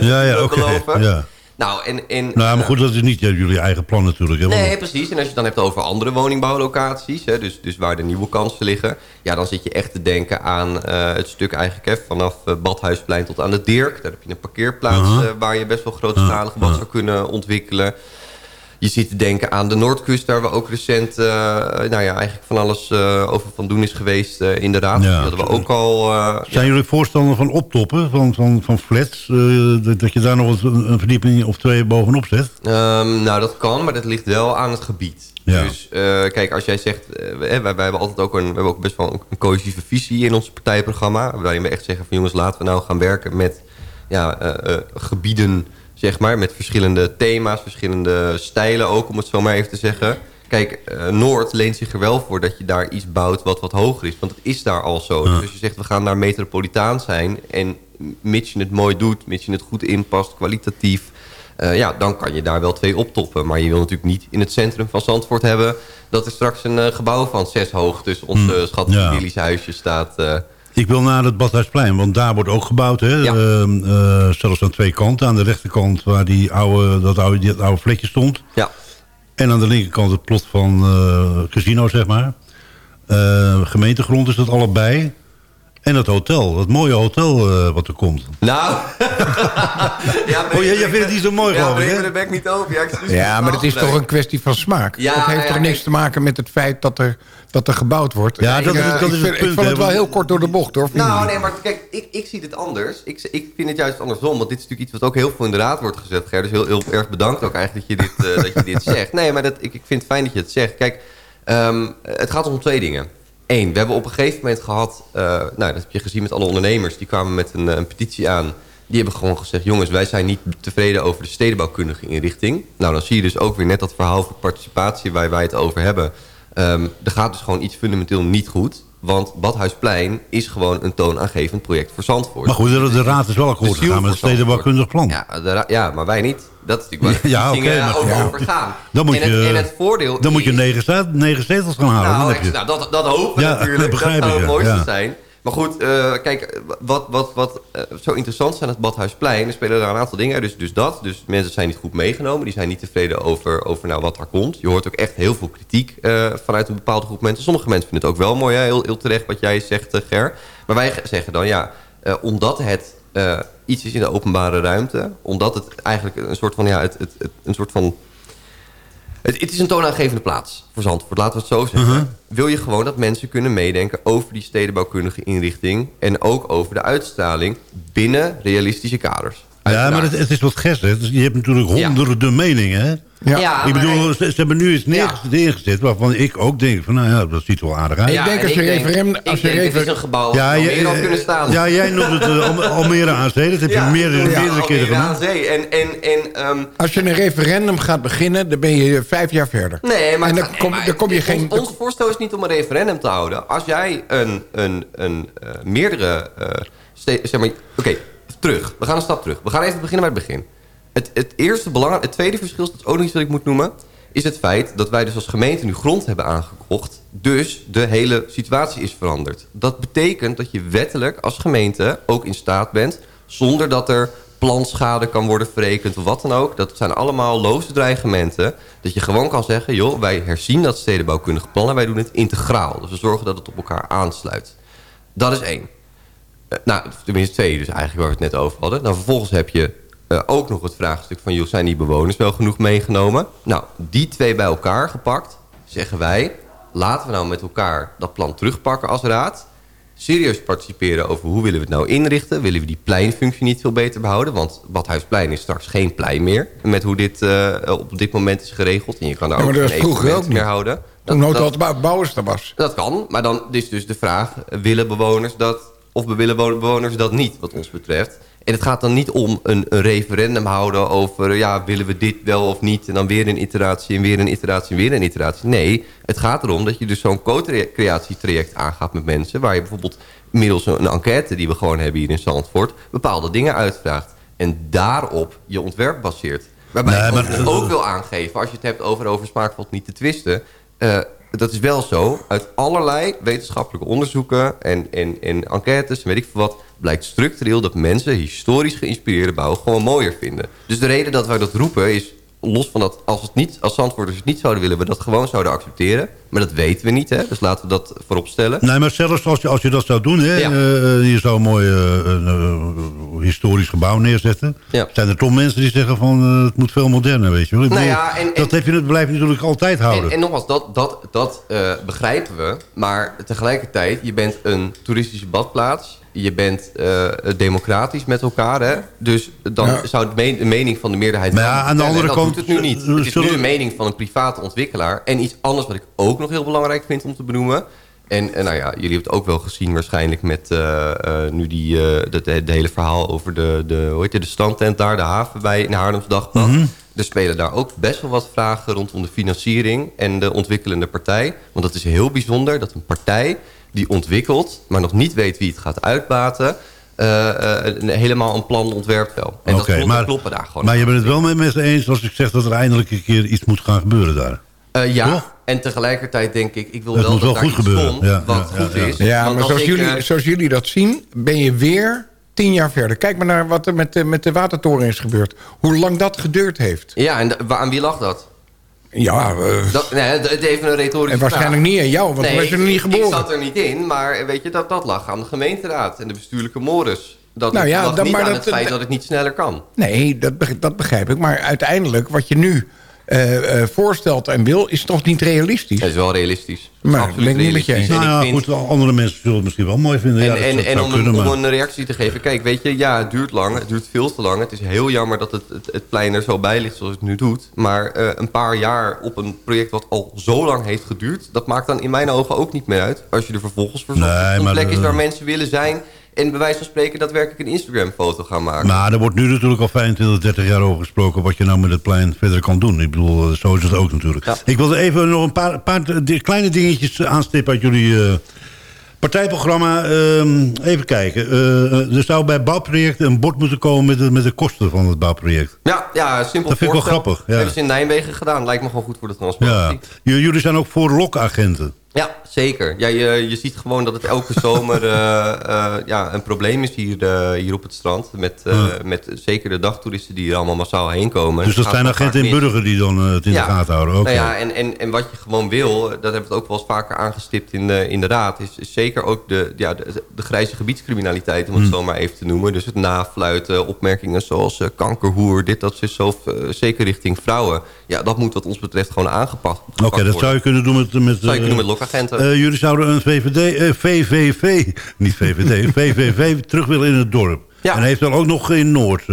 Ja, ja, oké. Okay, ja. Nou, en, en, nou, maar goed, dat is niet jullie eigen plan natuurlijk. Hè? Nee, precies. En als je het dan hebt over andere woningbouwlocaties... Hè, dus, dus waar de nieuwe kansen liggen... ja, dan zit je echt te denken aan uh, het stuk eigenlijk... Hè, vanaf uh, Badhuisplein tot aan de Dirk. Daar heb je een parkeerplaats... Uh -huh. waar je best wel grootschalig wat zou kunnen ontwikkelen. Je ziet te denken aan de Noordkust... waar we ook recent uh, nou ja, eigenlijk van alles uh, over van doen is geweest uh, in de raad. Ja, Die hadden we ook al... Zijn ja. jullie voorstander van optoppen, van, van, van flats? dat, dat je daar nog een, een verdieping of twee bovenop zet? Um, nou, dat kan, maar dat ligt wel aan het gebied. Ja. Dus uh, kijk, als jij zegt... Uh, wij, wij, hebben altijd ook, een, we hebben ook best wel een, een cohesieve visie in ons partijprogramma. Waarin we echt zeggen van jongens, laten we nou gaan werken met ja, uh, gebieden... zeg maar, met verschillende thema's, verschillende stijlen ook, om het zo maar even te zeggen. Kijk, Noord leent zich er wel voor dat je daar iets bouwt wat wat hoger is. Want het is daar al zo. Dus als je zegt, we gaan daar metropolitaan zijn... en mits je het mooi doet, mits je het goed inpast, kwalitatief... Uh, ja, dan kan je daar wel twee optoppen. Maar je wil natuurlijk niet in het centrum van Zandvoort hebben... dat er straks een uh, gebouw van zes hoog tussen onze mm, schattige ja. Staat. Ik wil naar het Badhuisplein, want daar wordt ook gebouwd. Hè? Ja. zelfs aan twee kanten. Aan de rechterkant waar die oude, dat, oude, dat oude vlekje stond. Ja. En aan de linkerkant het plot van casino, zeg maar. gemeentegrond is dat allebei. En het hotel, dat mooie hotel uh, wat er komt. Nou. ja, oh, jij, jij vindt het niet zo mooi, ja, geloof ik, hè? de bek niet open. Ja, dus ja maar het is toch een kwestie van smaak. Ja, het heeft ja, toch niks ik... te maken met het feit dat er, dat er gebouwd wordt. Ja, dat, ik, is, dat ik, is vind, het punt. Ik vond het wel heel kort door de bocht, hoor. Nou, nee, maar kijk, ik, ik zie het anders. Ik, ik vind het juist andersom. Want dit is natuurlijk iets wat ook heel veel in de raad wordt gezet, Ger. Dus heel, heel erg bedankt ook eigenlijk dat je dit, uh, dat je dit zegt. Nee, maar dat, ik, ik vind het fijn dat je het zegt. Kijk, um, het gaat om twee dingen. We hebben op een gegeven moment gehad... Uh, nou, dat heb je gezien met alle ondernemers. Die kwamen met een, een, petitie aan. Die hebben gewoon gezegd... jongens, wij zijn niet tevreden over de stedenbouwkundige inrichting. Nou, dan zie je dus ook weer net dat verhaal voor participatie... waar wij het over hebben. Um, er gaat dus gewoon iets fundamenteel niet goed. Want Badhuisplein is gewoon een toonaangevend project voor Zandvoort. Maar goed, de, de raad is wel akkoord gegaan met het stedenbouwkundig plan. Ja, de, ja, maar wij niet. Dat is natuurlijk waar ja, okay, maar, over, ja. over gaan. Dan moet en, je, het, en het voordeel dan moet je negen, negen zetels gaan halen. Nou, dan nou dat, dat hopen we ja, natuurlijk. Dat, dat zou het mooiste ja. zijn. Maar goed, uh, kijk, wat, wat, wat uh, zo interessant is aan het Badhuisplein... er spelen daar een aantal dingen dus, dus dat. Dus mensen zijn niet goed meegenomen. Die zijn niet tevreden over, over nou, wat daar komt. Je hoort ook echt heel veel kritiek uh, vanuit een bepaalde groep mensen. Sommige mensen vinden het ook wel mooi, hè? Heel, heel terecht wat jij zegt, Ger. Maar wij zeggen dan, ja, omdat het iets is in de openbare ruimte... omdat het eigenlijk een soort van... Ja, het, het, het, een soort van het, het, is een toonaangevende plaats voor Zandvoort, laten we het zo zeggen. Uh -huh. Wil je gewoon dat mensen kunnen meedenken over die stedenbouwkundige inrichting... en ook over de uitstraling binnen realistische kaders. Ja, maar het, het is wat hè. Dus je hebt natuurlijk Ja. honderden meningen, hè. Ja. Ja, ik bedoel, ze, ze hebben nu iets neergezet, neergezet waarvan ik ook denk van, nou ja, dat ziet er wel aardig uit. Ja, denk en als je referendum- Ik als je denk, het refer- is een gebouw Ja, eh, kunnen staan. Ja, jij noemt het eh, Al- Almere aan Zee. Dat heb je meerdere, ja, meerdere keren Almere aan gedaan. Zee. En, en, en, ehm, Als je een referendum gaat beginnen, dan ben je vijf jaar verder. Nee, maar, En dan nee, kom- maar dan kom je ons- geen- Ons, voorstel is niet om een referendum te houden. Als jij een, een, een eh, meerdere... eh, zeg maar, Oké, terug. We gaan een stap terug. We gaan even beginnen bij het begin. Het, het eerste belang, het tweede verschil, dat is ook iets wat ik moet noemen... is het feit dat wij dus als gemeente nu grond hebben aangekocht. Dus de hele situatie is veranderd. Dat betekent dat je wettelijk als gemeente ook in staat bent... zonder dat er planschade kan worden verrekend of wat dan ook. Dat zijn allemaal loze dreigementen. Dat je gewoon kan zeggen, joh, wij herzien dat stedenbouwkundige plan... en wij doen het integraal. Dus we zorgen dat het op elkaar aansluit. Dat is één. Eh, nou, tenminste twee dus eigenlijk waar we het net over hadden. Dan vervolgens heb je eh, ook nog het vraagstuk van... joh, zijn die bewoners wel genoeg meegenomen? Nou, die twee bij elkaar gepakt, zeggen wij... laten we nou met elkaar dat plan terugpakken als raad... serieus participeren over hoe willen we het nou inrichten. Willen we die pleinfunctie niet veel beter behouden? Want Badhuisplein is straks geen plein meer... met hoe dit eh, op dit moment is geregeld. En je kan daar Ja, ook maar dat geen ook meer houden. Toen Dat- nooit dat- bouwers er was. dat kan, maar dan is dus de vraag... willen bewoners dat of willen bewo- bewoners dat niet, wat ons betreft? En het gaat dan niet om een, een referendum houden over... ja, willen we dit wel of niet? En dan weer een iteratie en weer een iteratie en weer een iteratie. Nee, het gaat erom dat je dus zo'n co-creatietraject aangaat met mensen... waar je bijvoorbeeld middels een, enquête die we gewoon hebben hier in Zandvoort... bepaalde dingen uitvraagt. En daarop je ontwerp baseert. Waarbij Nee, ik maar- overigens ook wil aangeven... als je het hebt over over niet te twisten... eh, dat is wel zo. Uit allerlei wetenschappelijke onderzoeken en, en, en enquêtes en weet ik veel wat... blijkt structureel dat mensen historisch geïnspireerde bouw gewoon mooier vinden. Dus de reden dat wij dat roepen is... los van dat als, het niet, als Zandvoorters het niet zouden willen... we dat gewoon zouden accepteren. Maar dat weten we niet, hè? dus laten we dat voorop stellen. Nee, maar zelfs als je, als je dat zou doen, hè, Ja. eh, je zou een mooi eh, eh, historisch gebouw neerzetten. Ja. Zijn er toch mensen die zeggen van het moet veel moderner, weet je wel. Nou ja, en- en- dat heb je, het blijf je natuurlijk altijd houden. En, en nogmaals, dat, dat, dat begrijpen we. Maar tegelijkertijd, je bent een toeristische badplaats. Je bent eh, democratisch met elkaar. Hè? Dus dan Ja. zou de, me- de mening van de meerderheid... Maar ja, aan de andere kant, doet het nu niet. eh, Het is nu de mening van een private ontwikkelaar. En iets anders wat ik ook nog heel belangrijk vind om te benoemen... En, en nou ja, jullie hebben het ook wel gezien waarschijnlijk met eh, nu die, dat het hele verhaal over de, de, hoe heet het, de standtent daar, de haven bij in Haarlems Dagblad. Mhm. Er spelen daar ook best wel wat vragen rondom de financiering en de ontwikkelende partij. Want dat is heel bijzonder dat een partij die ontwikkelt, maar nog niet weet wie het gaat uitbaten, eh, eh, een- helemaal een plan ontwerpt wel. En Oké, dat, maar, kloppen daar gewoon. maar je bent het wel met me eens als ik zeg dat er eindelijk een keer iets moet gaan gebeuren daar. Eh, ja, Toch? en tegelijkertijd denk ik, ik wil Het wel moet dat wel daar goed iets gebeuren. komt Ja, wat ja, goed ja, is. Ja, Want maar als zoals ik, jullie, zoals jullie dat zien, ben je weer tien jaar verder. Kijk maar naar wat er met de, met de watertoren is gebeurd. Hoe lang dat geduurd heeft. Ja, en aan wie lag dat? Ja, eh, dat nee, het even een retorische en waarschijnlijk vraag. niet aan jou, want nee, was je nog niet geboren. Ik zat er niet in, maar weet je, dat, dat lag aan de gemeenteraad en de bestuurlijke modus. Dat Nou ja, lag dan- niet maar aan dat- het feit dat- het niet sneller kan. Nee, dat, dat begrijp ik. Maar uiteindelijk, wat je nu eh, eh, voorstelt en wil, is toch niet realistisch? Dat is wel realistisch. Maar Absoluut ben ik niet met je eens. Nou ik ja, vind- goed, andere mensen zullen het misschien wel mooi vinden. En, ja, en, en om, kunnen, een, om maar- een reactie te geven. Kijk, weet je, ja, het duurt lang. Het duurt veel te lang. Het is heel jammer dat het, het, het plein er zo bij ligt zoals het nu doet. Maar eh, een paar jaar op een project wat al zo lang heeft geduurd... dat maakt dan in mijn ogen ook niet meer uit. Als je er vervolgens voor zorgt Nee, dat het een plek is waar mensen willen zijn... en bij wijze van spreken daadwerkelijk een Instagram-foto gaan maken. Maar er wordt nu natuurlijk al 25, 30 jaar over gesproken... wat je nou met het plein verder kan doen. Ik bedoel, eh, zo is het ook natuurlijk. Ja. Ik wilde even nog een paar, paar kleine dingetjes aanstippen uit jullie eh, partijprogramma. Ehm, even kijken. Eh, er zou bij bouwprojecten een bord moeten komen... met de, met de kosten van het bouwproject. Ja, ja, simpel Dat vind ik wel grappig, ja. Hebben ze in Nijmegen gedaan. Lijkt me gewoon goed voor de. Ja. J- Jullie zijn ook voor lokagenten. Ja, zeker. Ja, je, je ziet gewoon dat het elke zomer eh, eh, ja, een probleem is hier, eh, hier op het strand. Met, met zeker de dagtoeristen die hier allemaal massaal heen komen. Dus dat zijn agenten in. Burger die dan het in Ja. de gaten houden. Oké. Nou ja, en, en, en wat je gewoon wil, dat hebben we het ook wel eens vaker aangestipt in de, in de raad... is, is zeker ook de, ja, de, de grijze gebiedscriminaliteit, om het Hmm. zo maar even te noemen. Dus het nafluiten, opmerkingen zoals kankerhoer, dit, dat, zo, zeker richting vrouwen. Ja, dat moet wat ons betreft gewoon aangepast Oké, dat zou je kunnen doen met... met Zou je eh, kunnen met lokagenten. eh, jullie zouden een VVD, eh, VVV, niet VVD, VVV terug willen in het dorp. Ja. En heeft dan ook nog in Noord.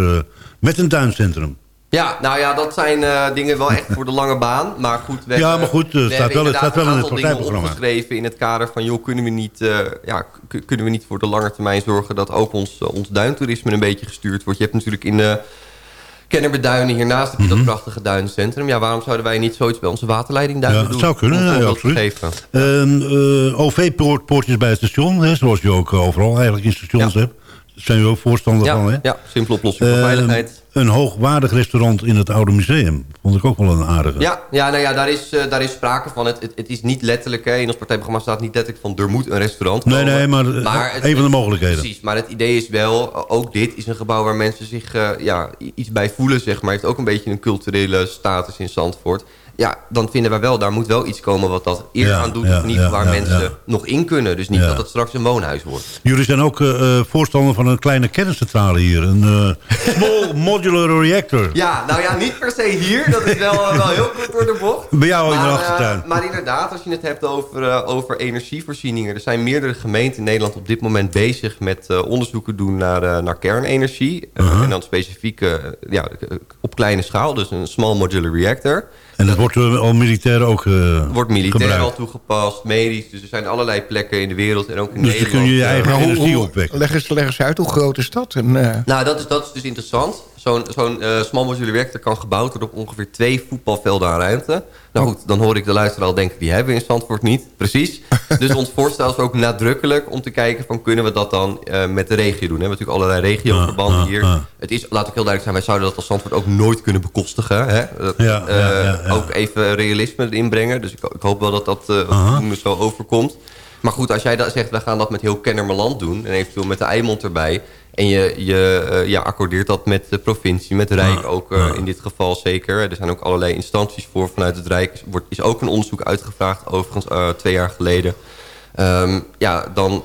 Met een tuincentrum. Ja, nou ja, dat zijn dingen wel echt voor de lange baan. Maar goed, we Ja, maar goed, we staat wel- het staat wel in een het partijprogramma. opgeschreven in het kader van... joh, kunnen we niet, ja, kunnen we niet voor de lange termijn zorgen... dat ook ons, ons duintoerisme een beetje gestuurd wordt. Je hebt natuurlijk in de Kennemerduinen hiernaast heb je dat prachtige duinencentrum. Ja, waarom zouden wij niet zoiets bij onze waterleidingduinen Mhm. Ja, doen? het zou kunnen, ja, absoluut. Ehm, eh, OV-poortjes bij het station, hè, zoals je ook overal eigenlijk in stations Ja. hebt. Daar zijn we ook voorstander van, hè? Ja, ja, simpele oplossing voor Ehm, veiligheid. Een hoogwaardig restaurant in het Oude Museum. Vond ik ook wel een aardige. Ja, ja, nou ja daar, is, eh, daar is sprake van. Het, het, het is niet letterlijk, hè, in ons partijprogramma staat niet letterlijk van... er moet een restaurant Nee, komen. nee, maar, eh, het- een van de mogelijkheden. Precies, maar het idee is wel... eh, ook dit is een gebouw waar mensen zich ja, iets bij voelen, zeg maar. heeft ook een beetje een culturele status in Zandvoort. Ja, dan vinden wij wel, daar moet wel iets komen wat dat eer Ja, aan doet. ja, of niet ja, waar mensen nog in kunnen. Dus niet dat het straks een woonhuis wordt. Jullie zijn ook eh, eh, voorstander van een kleine kerncentrale hier. Een eh, small modular reactor. Ja, nou ja, niet per se hier. Dat is wel, wel heel goed door de bocht. Bij jou in de Maar, achtertuin. maar inderdaad, als je het hebt over, over energievoorzieningen... er zijn meerdere gemeenten in Nederland op dit moment bezig... met onderzoeken doen naar, naar kernenergie. Uh-huh. En dan specifiek ja, op kleine schaal, dus een small modular reactor. En dat wordt eh, al militair ook eh Wordt militair gebruikt. al toegepast, medisch. Dus er zijn allerlei plekken in de wereld en ook in Dus dan Nederland. kun je je eh, eigen energie opwekken. Leg eens, leg eens uit, hoe groot is dat? En, eh, Nou, dat is, dat is dus interessant. Zo'n zo'n small modular reactor kan gebouwd worden op ongeveer twee voetbalvelden aan ruimte. Nou goed, dan hoor ik de luisteraar al denken, die hebben we in Zandvoort niet. Precies. dus ons voorstel is ook nadrukkelijk om te kijken van kunnen we dat dan eh, met de regio doen. We hebben natuurlijk allerlei regioverbanden hier. Het is, laat ik heel duidelijk zijn, wij zouden dat als Zandvoort ook nooit kunnen bekostigen. Hè? Dat, Ja, eh, ja, ja, ja. Ook even realisme erin brengen. Dus ik, ik hoop wel dat dat zo overkomt. Maar goed, als jij dat zegt, we gaan dat met heel Kennemerland doen... en eventueel met de Eimond erbij... en je, je eh, ja, accordeert dat met de provincie, met Rijk ook eh, in dit geval zeker. Er zijn ook allerlei instanties voor vanuit het Rijk. Er wordt, is ook een onderzoek uitgevraagd, overigens eh, twee jaar geleden. Ehm, ja, dan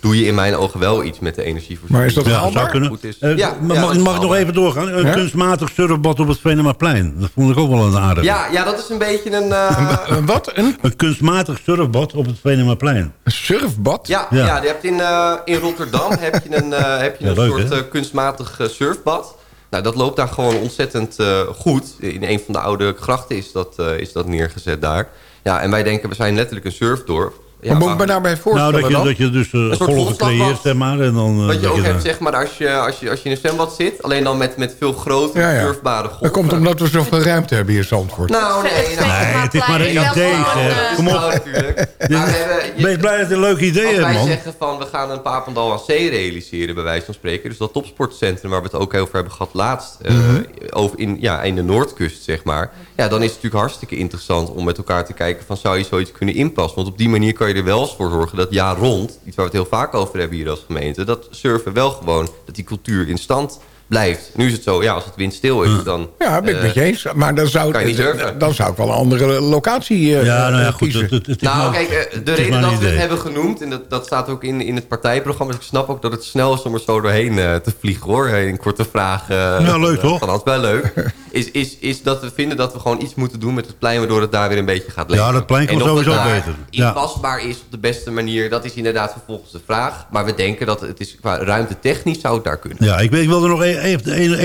doe je in mijn ogen wel iets met de energievoorziening. Maar is dat Ja, haalbaar? zou kunnen. Goed is. Eh, Ja, mag, ja, mag, ik nog even doorgaan? Een Ja? kunstmatig surfbad op het Venemaplein. Dat vond ik ook wel een aardige. Ja, ja, dat is een beetje een... eh, Een wat? Een Een kunstmatig surfbad op het Venemaplein. surfbad? Ja, Ja. ja. je hebt in, eh, in Rotterdam heb je een, eh, heb je Ja, een leuk, soort eh, kunstmatig surfbad. Nou, dat loopt daar gewoon ontzettend eh, goed. In een van de oude grachten is dat, eh, is dat neergezet daar. Ja, en wij denken, we zijn letterlijk een surfdorp. Ja, moet ik me daarbij voorstellen Nou, dat je, dan? dat je dus eh, soort golven creëert, zeg maar. En dan, eh, wat je ook je hebt, zeg maar, als je, als, je, als je in een zwembad zit... alleen dan met, met veel grotere Ja, ja. surfbare golven. Dat komt omdat we zoveel ruimte hebben hier in Zandvoort. Nou, nee, nou, Nee, het is maar een idee, zeg. eh, Kom op. Nou, natuurlijk. Maar we hebben- je- Wees blij dat je een leuk idee Als hebt, wij man. zeggen van we gaan een Papendal aan zee realiseren, bij wijze van spreken. Dus dat topsportcentrum waar we het ook over hebben gehad laatst. eh, Mhm. over in, ja, in de Noordkust, zeg maar. Ja, dan is het natuurlijk hartstikke interessant om met elkaar te kijken van zou je zoiets kunnen inpassen. Want op die manier kan je er wel eens voor zorgen dat jaar rond, iets waar we het heel vaak over hebben hier als gemeente, dat surfen wel gewoon, dat die cultuur in stand blijft. Nu is het zo, ja, als het windstil is, dan... Ja, ben ik eh, met je eens. Maar dan zou, kan je niet surfen. dan zou ik wel een andere locatie eh, Ja, nou ja, eh, goed. kiezen. Het, het, het is Nou, maar- kijk, de is reden dat we het hebben genoemd... en dat, dat staat ook in, in het partijprogramma... dus ik snap ook dat het snel is om er zo doorheen eh, te vliegen, hoor. Een korte vraag. eh, Ja, leuk, toch? Van Hans, wel leuk. Is, is, is dat we vinden dat we gewoon iets moeten doen met het plein... waardoor het daar weer een beetje gaat leven. Ja, dat plein kan En of het sowieso beter. Ja. inpasbaar is op de beste manier... dat is inderdaad vervolgens de vraag. Maar we denken dat het is qua ruimte technisch zou het daar kunnen. Ja, ik, weet- ik wil er nog één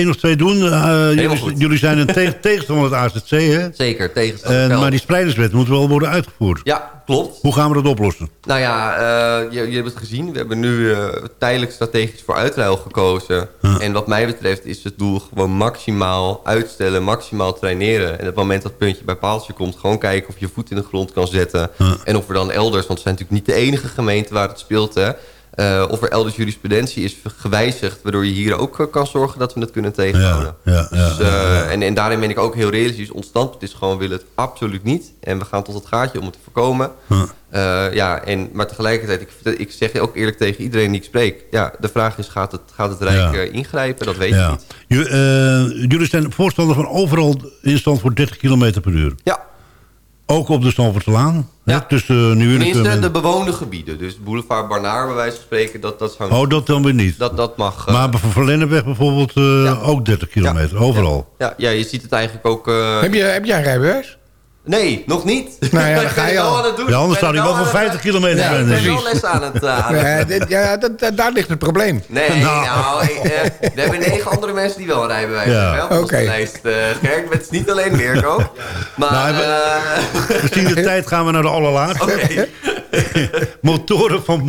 of twee doen. Eh, jullie, jullie zijn een te- tegenstander van het AZC, hè? Zeker, tegenstander. En, wel. maar die spreiderswet moet wel worden uitgevoerd. Ja, klopt. Hoe gaan we dat oplossen? Nou ja, eh, je, je hebt het gezien. We hebben nu tijdelijk strategisch voor uitruil gekozen. En wat mij betreft is het doel gewoon maximaal uitstellen, maximaal traineren. En op het moment dat het puntje bij paaltje komt, gewoon kijken of je voet in de grond kan zetten. En of er dan elders, want we zijn natuurlijk niet de enige gemeente waar het speelt, hè. Eh, of er elders jurisprudentie is gewijzigd... waardoor je hier ook eh, kan zorgen dat we het kunnen tegenhouden. Ja, ja, ja, dus, eh. En, en daarin ben ik ook heel realistisch. Ons standpunt is gewoon, we willen het absoluut niet. En we gaan tot het gaatje om het te voorkomen. Ja, en, maar tegelijkertijd, ik, ik zeg ook eerlijk tegen iedereen die ik spreek... ja, de vraag is, gaat het, gaat het Rijk ingrijpen? Dat weet Ja. niet. Ju- jullie zijn voorstander van overal in stand voor 30 km per uur. Ja, Ook op de Stamfortselaan. Ja. Tussen nu tenminste de bewoonde gebieden. Dus boulevard Barnaar, bij wijze van spreken, dat, dat, zou, Oh, dat dan weer niet. dat, dat mag... eh, maar voor Verlennepweg bijvoorbeeld eh, Ja. ook 30 kilometer, overal. ja, ja, je ziet het eigenlijk ook... eh, Heb, je, heb jij een rijbewijs? Nee, nog niet. Nou ja, dan ga je wel al. aan het doen. Ja, anders zou hij wel het- 50 kilometer Ja, rennen. ik ben wel les aan het... eh, het- Ja, dit- ja, dat, dat- daar ligt het probleem. Nee, Nou. nou, ik, eh, we hebben negen andere mensen die wel een rijbewijs Ja. hebben. Op Oké. lijst. eh Gerk, het is niet alleen Mirko. Maar, Nou, eh, Gezien de tijd gaan we naar de allerlaatste. oké. Motoren van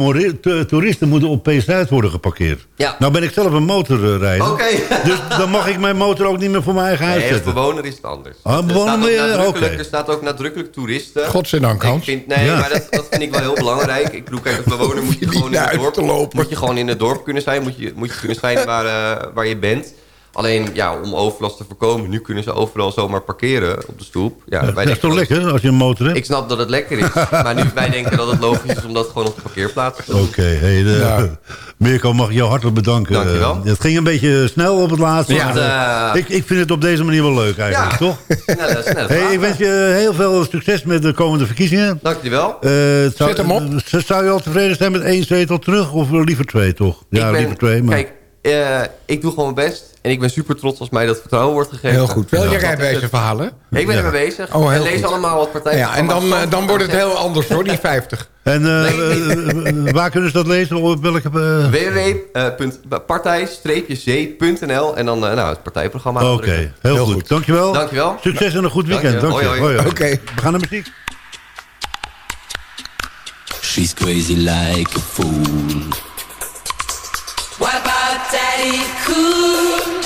toeristen moeten op P-Zuid worden geparkeerd. Ja. Nou ben ik zelf een motorrijder. Oké. Dus dan mag ik mijn motor ook niet meer voor mijn eigen huis Nee, als zetten. bewoner is het anders. Ah, er, bewoner staat nadrukkelijk, Oké. er staat ook nadrukkelijk toeristen. Godzijdank, Ik Hans. vind, nee, Ja. maar dat, dat vind ik wel heel belangrijk. Ik bedoel, kijk, als bewoner moet je niet gewoon in naar het dorp, moet je gewoon in het dorp kunnen zijn. Moet je, moet je kunnen zijn waar, eh, waar je bent. Alleen, ja, om overlast te voorkomen, nu kunnen ze overal zomaar parkeren op de stoep. Ja, wij Dat is denken toch dat- lekker als je een motor hebt? Ik snap dat het lekker is, maar nu wij denken dat het logisch is om dat gewoon op de parkeerplaats te doen. Oké, hey, Ja. Mirko mag ik jou hartelijk bedanken. Dankjewel. Eh, het ging een beetje snel op het laatste. Ja, maar, eh, eh, ik, ik vind het op deze manier wel leuk eigenlijk, Ja. toch? Snelle, snelle Hey, ik wens je heel veel succes met de komende verkiezingen. Dankjewel. Eh, het zou, Zet hem op. eh, Zou je al tevreden zijn met één zetel terug of liever twee, toch? Ja, ik ben, liever twee. Maar... Kijk, eh, ik doe gewoon mijn best. En ik ben super trots als mij dat vertrouwen wordt gegeven. Heel goed. Wel je Ja. rijbewijzen verhalen. Ik ben Ja. ermee bezig. Oh, en lees goed. allemaal wat partijen. Ja, en dan, eh, dan wordt het heel anders hoor, die 50. En eh, Nee. waar kunnen ze dat lezen? Op welke... www.partij-c.nl en dan nou, het partijprogramma. Oké, heel, Heel goed. goed. Dankjewel. Dankjewel. Succes en een goed weekend. Dank Dankjewel. hoi. Oké. We gaan naar muziek. She's crazy like a fool. What about Daddy Cool?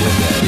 with it.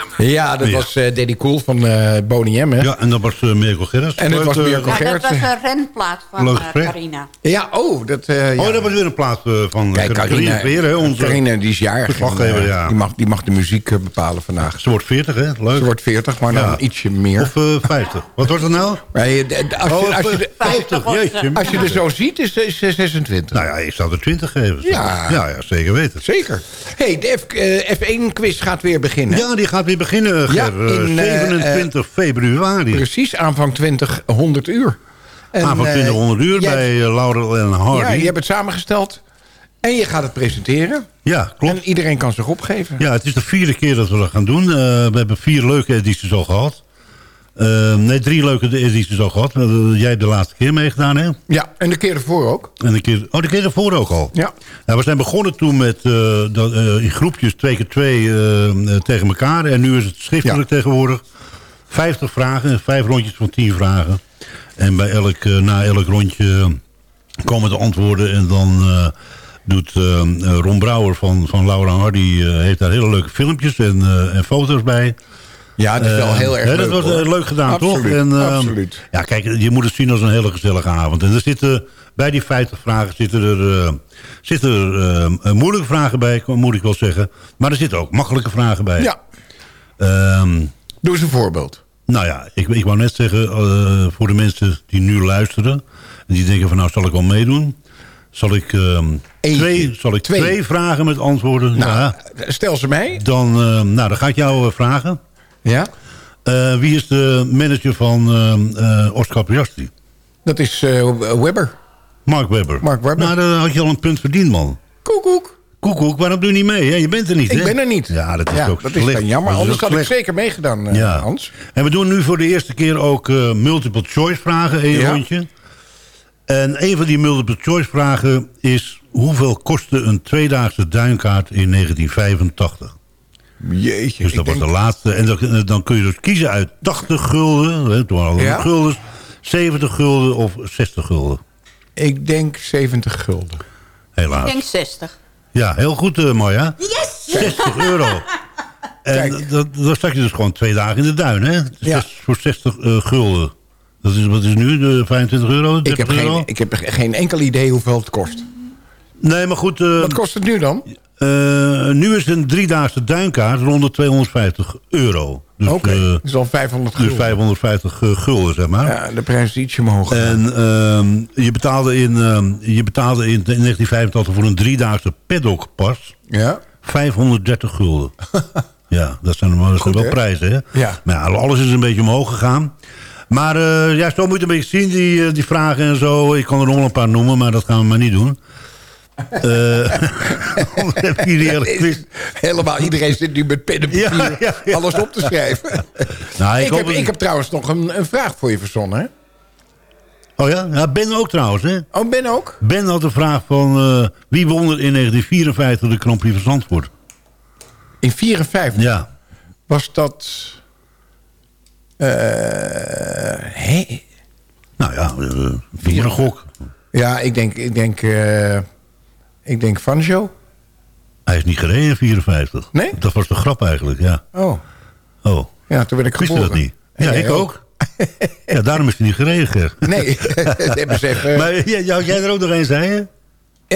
Ja, dat Ja. was eh Danny Cool van eh Boney M. Hè? Ja, en dat was uh, Mirko Gerrits. En het was Mirko Ja, dat was een renplaat van. Carina. Ja, oh, dat... eh, ja. Oh, dat was weer een plaats van Kijk, Carina Carina, Weer, hè, onze Carina die is jarig. en, verslaggever, ja. die, mag, die mag de muziek bepalen vandaag. Ze wordt 40, hè? Leuk. Ze wordt 40, maar dan ietsje meer. Of eh 50. Wat wordt het nou? De- als, je, Oh, als, je, de- 50, jeetje. als je er zo ziet, is is ze 26. Nou ja, ik zou er 20 geven. Ja. ja, ja zeker weten. Zeker. hey, de F, eh, F1-quiz gaat weer beginnen. Ja, die gaat weer beginnen, Ger. Ja, Eh, in, eh, 27 februari. Precies, aanvang 20, 100 uur. En, Avond eh, 200 uur jij- bij Laurel en Hardy. Ja, je hebt het samengesteld. En je gaat het presenteren. Ja, klopt. En iedereen kan zich opgeven. Ja, het is de vierde keer dat we dat gaan doen. We hebben vier leuke edities al gehad. Eh, nee, drie leuke edities al gehad. Eh, jij hebt de laatste keer meegedaan, hè? Ja, en de keer ervoor ook. En de keer, oh, de keer ervoor ook al. Ja. Nou, we zijn begonnen toen met eh, dat, eh, in groepjes twee keer twee eh, eh, tegen elkaar. En nu is het schriftelijk tegenwoordig. 50 vragen, vijf rondjes van 10 vragen. En bij elk, na elk rondje komen de antwoorden. En dan doet eh, eh, Ron Brouwer van, van Laura Hardy... heeft daar hele leuke filmpjes en, en foto's bij. Ja, het is wel Eh, heel erg leuk. Dat was hoor. eh, leuk gedaan, Absoluut, toch? En, eh, absoluut. Ja, kijk, je moet het zien als een hele gezellige avond. En er zitten, bij die 50 vragen zitten er, eh, zitten er eh, moeilijke vragen bij, moet ik wel zeggen. Maar er zitten ook makkelijke vragen bij. Ja, Ehm, doe eens een voorbeeld. nou ja, ik, ik wou net zeggen, voor de mensen die nu luisteren... en die denken van nou, zal ik wel meedoen... zal ik, ehm, twee, zal ik Twee. twee. vragen met antwoorden... Nou, ja, stel ze mij. dan, ehm, nou, dan ga ik jou vragen... Ja, Eh, wie is de manager van eh, Oscar Piastri? dat is Webber. Mark Webber. Mark Webber. Nou, dan had je al een punt verdiend, man. Koekoek. Koekoek, waarom doe je niet mee? hè? Je bent er niet, Ik hè? ben er niet. Ja, dat is ja, ook dat slecht. is dan jammer. Dat Anders had ik zeker meegedaan, Ja. Hans. En we doen nu voor de eerste keer ook multiple choice vragen, één Ja. rondje. En een van die multiple choice vragen is... hoeveel kostte een tweedaagse duinkaart in 1985? Jeetje. Dus ik dat was denk- de laatste. En dan, dan kun je dus kiezen uit 80 gulden, hè, toen hadden we Ja. nog guldens... 70 gulden of 60 gulden. Ik denk 70 gulden. Ik Helaas. denk 60. Ja, heel goed, eh Marja. Yes! 60 euro. En dat, dan sta je dus gewoon twee dagen in de duin, hè? Ja. Voor 60 eh, gulden. Dat is, wat is nu, de 25 euro? Ik 30 heb, euro? geen, ik heb geen enkel idee hoeveel het kost. Nee, maar goed. eh, Wat kost het nu dan? Eh, nu is een driedaagse duinkaart rond de 250 euro. Dus, Oké, eh, dat is al 500 dus gulden. 550 eh, gulden, zeg maar. Ja, de prijs is ietsje omhoog. gegaan. En ehm, je, betaalde in, ehm, je betaalde in 1985 voor een driedaagse paddockpas Ja? 530 gulden. ja, dat zijn, dat Goed, wel prijzen, hè? Ja. Maar ja, alles is een beetje omhoog gegaan. Maar eh, ja, zo moet je een beetje zien, die, die vragen en zo. Ik kan er nog wel een paar noemen, maar dat gaan we maar niet doen. Eh anders heb. Helemaal, iedereen zit nu met pen en papier Ja, ja, ja. alles op te schrijven. Nou, ik heb, ik heb trouwens nog een, een vraag voor je verzonnen. Hè? Oh ja? ja, Ben ook trouwens, hè? Oh, Ben ook? Ben had de vraag van... eh, wie won er in 1954 de Grand Prix van Zandvoort? In 54 Ja. was dat... eh hé? Nou ja, uh, vier een gok. Ja, ik denk, ik denk, ik denk Vanjo. Hij is niet gereden in 54. Nee? Dat was de grap eigenlijk, ja. Oh, Oh, ja, toen werd ik wist je geboren. dat niet? Ja, ik ook. ja, daarom is hij niet gereden, Ger. Nee, dat hebben ze even... Maar ja, jij er ook nog een, zei je?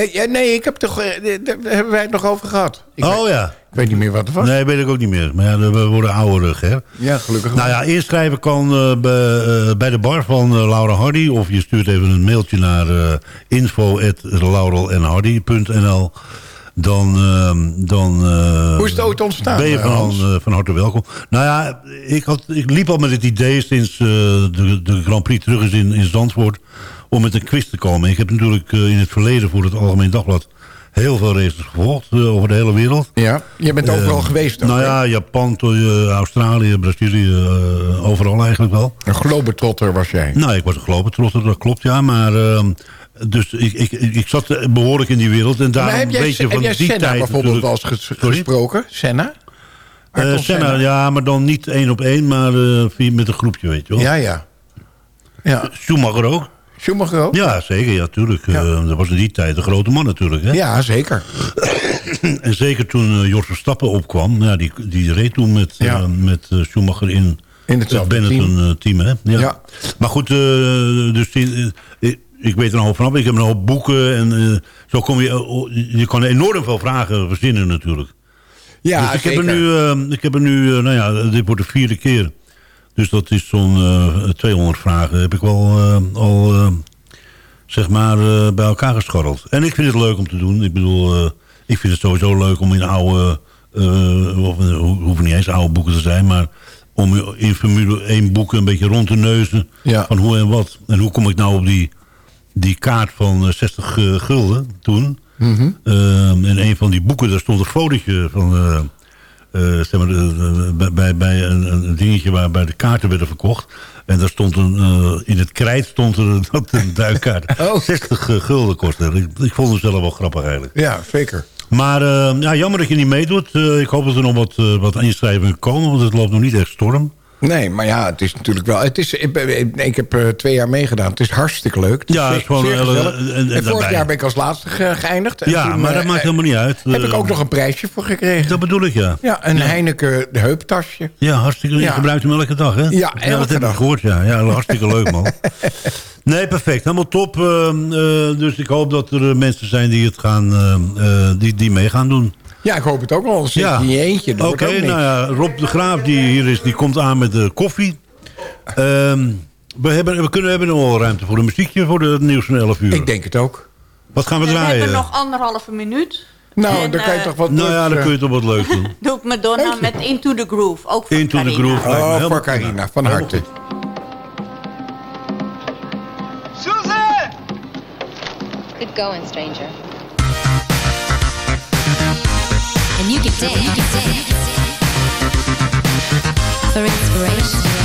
Ja, nee, ik heb toch, eh, daar hebben wij het nog over gehad. Ik, oh weet, ja. ik weet niet meer wat het was. Nee, weet ik ook niet meer. Maar ja, we worden ouder, Ger. Ja, gelukkig Nou wel. ja, inschrijven kan eh, bij, eh, bij de bar van Laura Hardy. Of je stuurt even een mailtje naar uh, info.laurelenhardy.nl. Dan, uh, dan uh, Hoe is het ooit ontstaan, ben je van, uh, van harte welkom. Nou ja, ik, had, ik liep al met het idee sinds uh, de, de Grand Prix terug is in, in Zandvoort... om met een quiz te komen. Ik heb natuurlijk uh, in het verleden voor het Algemeen Dagblad... heel veel races gevolgd uh, over de hele wereld. Ja, je bent overal geweest ook, Nou hè? ja, Japan, uh, Australië, Brazilië, uh, overal eigenlijk wel. Een globetrotter was jij. Nou, ik was een globetrotter, dat klopt, ja. Maar uh, dus ik, ik, ik zat behoorlijk in die wereld. En daarom maar heb jij, weet je heb van jij die Senna tijd bijvoorbeeld wel eens Sorry? gesproken? Senna? Eh, Ayrton Senna, ja, maar dan niet één op één, maar eh, via- met een groepje, weet je wel. Ja, ja. ja. Schumacher ook. Schumacher ook? Ja, zeker. Ja, tuurlijk. Eh, dat was in die tijd een grote man natuurlijk. Hè? Ja, zeker. En zeker toen eh, Jos Verstappen opkwam. Ja, die, die reed toen met, eh, met Schumacher in, In hetzelfde Benetton-team. hè? Ja. Ja. Maar goed, dus die, ik, weet er een hoop vanaf. Ik heb een hoop boeken. En zo kom je... oh, je kan enorm veel vragen verzinnen natuurlijk. Ja, dus ik heb er nu, ik heb er nu nou ja, dit wordt de vierde keer. Dus dat is zo'n eh, 200 vragen. Heb ik wel eh, al, eh, zeg maar, eh, bij elkaar gescharreld. En ik vind het leuk om te doen. Ik bedoel, eh, ik vind het sowieso leuk om in oude, eh, of, eh, ho- hoeven niet eens oude boeken te zijn, maar om in Formule 1 boeken een beetje rond te neuzen Ja. van hoe en wat. En hoe kom ik nou op die, die kaart van eh, 60 eh, gulden toen. Ehm, in een van die boeken, daar stond een fotootje van... eh, zeg maar, eh, bij, bij, een, een dingetje waarbij de kaarten werden verkocht. En daar stond een, eh, in het krijt stond er dat een duikkaart Oh. 60 gulden kostte. Ik, ik vond het zelf wel grappig eigenlijk. Ja, zeker. Maar ja, jammer dat je niet meedoet. Ik hoop dat er nog wat, wat inschrijvingen komen, want het loopt nog niet echt storm. Nee, maar ja, het is natuurlijk wel... Het is, ik, heb eh, twee jaar meegedaan. Het is hartstikke leuk. Het is Ja, het zeer- is gewoon zeer en- en En, vorig jaar ben ik als laatste ge- geëindigd. Ja, toen, maar dat eh, maakt helemaal niet uit. Heb ik ook nog een prijsje voor gekregen. Dat bedoel ik, ja. Ja, een Heineken de heuptasje. Ja, hartstikke. Je Ja. gebruikt hem elke dag, hè? Ja, dat elke heb ik gehoord, ja. Ja, hartstikke leuk, man. Nee, perfect. Helemaal top. Eh, eh, dus ik hoop dat er mensen zijn die het gaan, eh, eh, die, die mee gaan doen. Ja, ik hoop het ook wel. Zit je in je eentje. Oké, nou ja, Rob de Graaf die hier is, die komt aan met de koffie. Ehm, we, hebben, we kunnen hebben nog wel ruimte voor een muziekje voor het nieuws van 11 uur. Ik denk het ook. Wat gaan we We draaien? hebben nog anderhalve minuut. Nou, En, dan kan je eh, toch wat... Nou ja, dan kun je eh, toch wat leuk doen. Doe ik Madonna met Into the Groove. Ook van Into the. Groove. Oh, helemaal voor Carina, van Helemaal harte. goed. Good going, stranger. And you can dance, you can dance. For inspiration.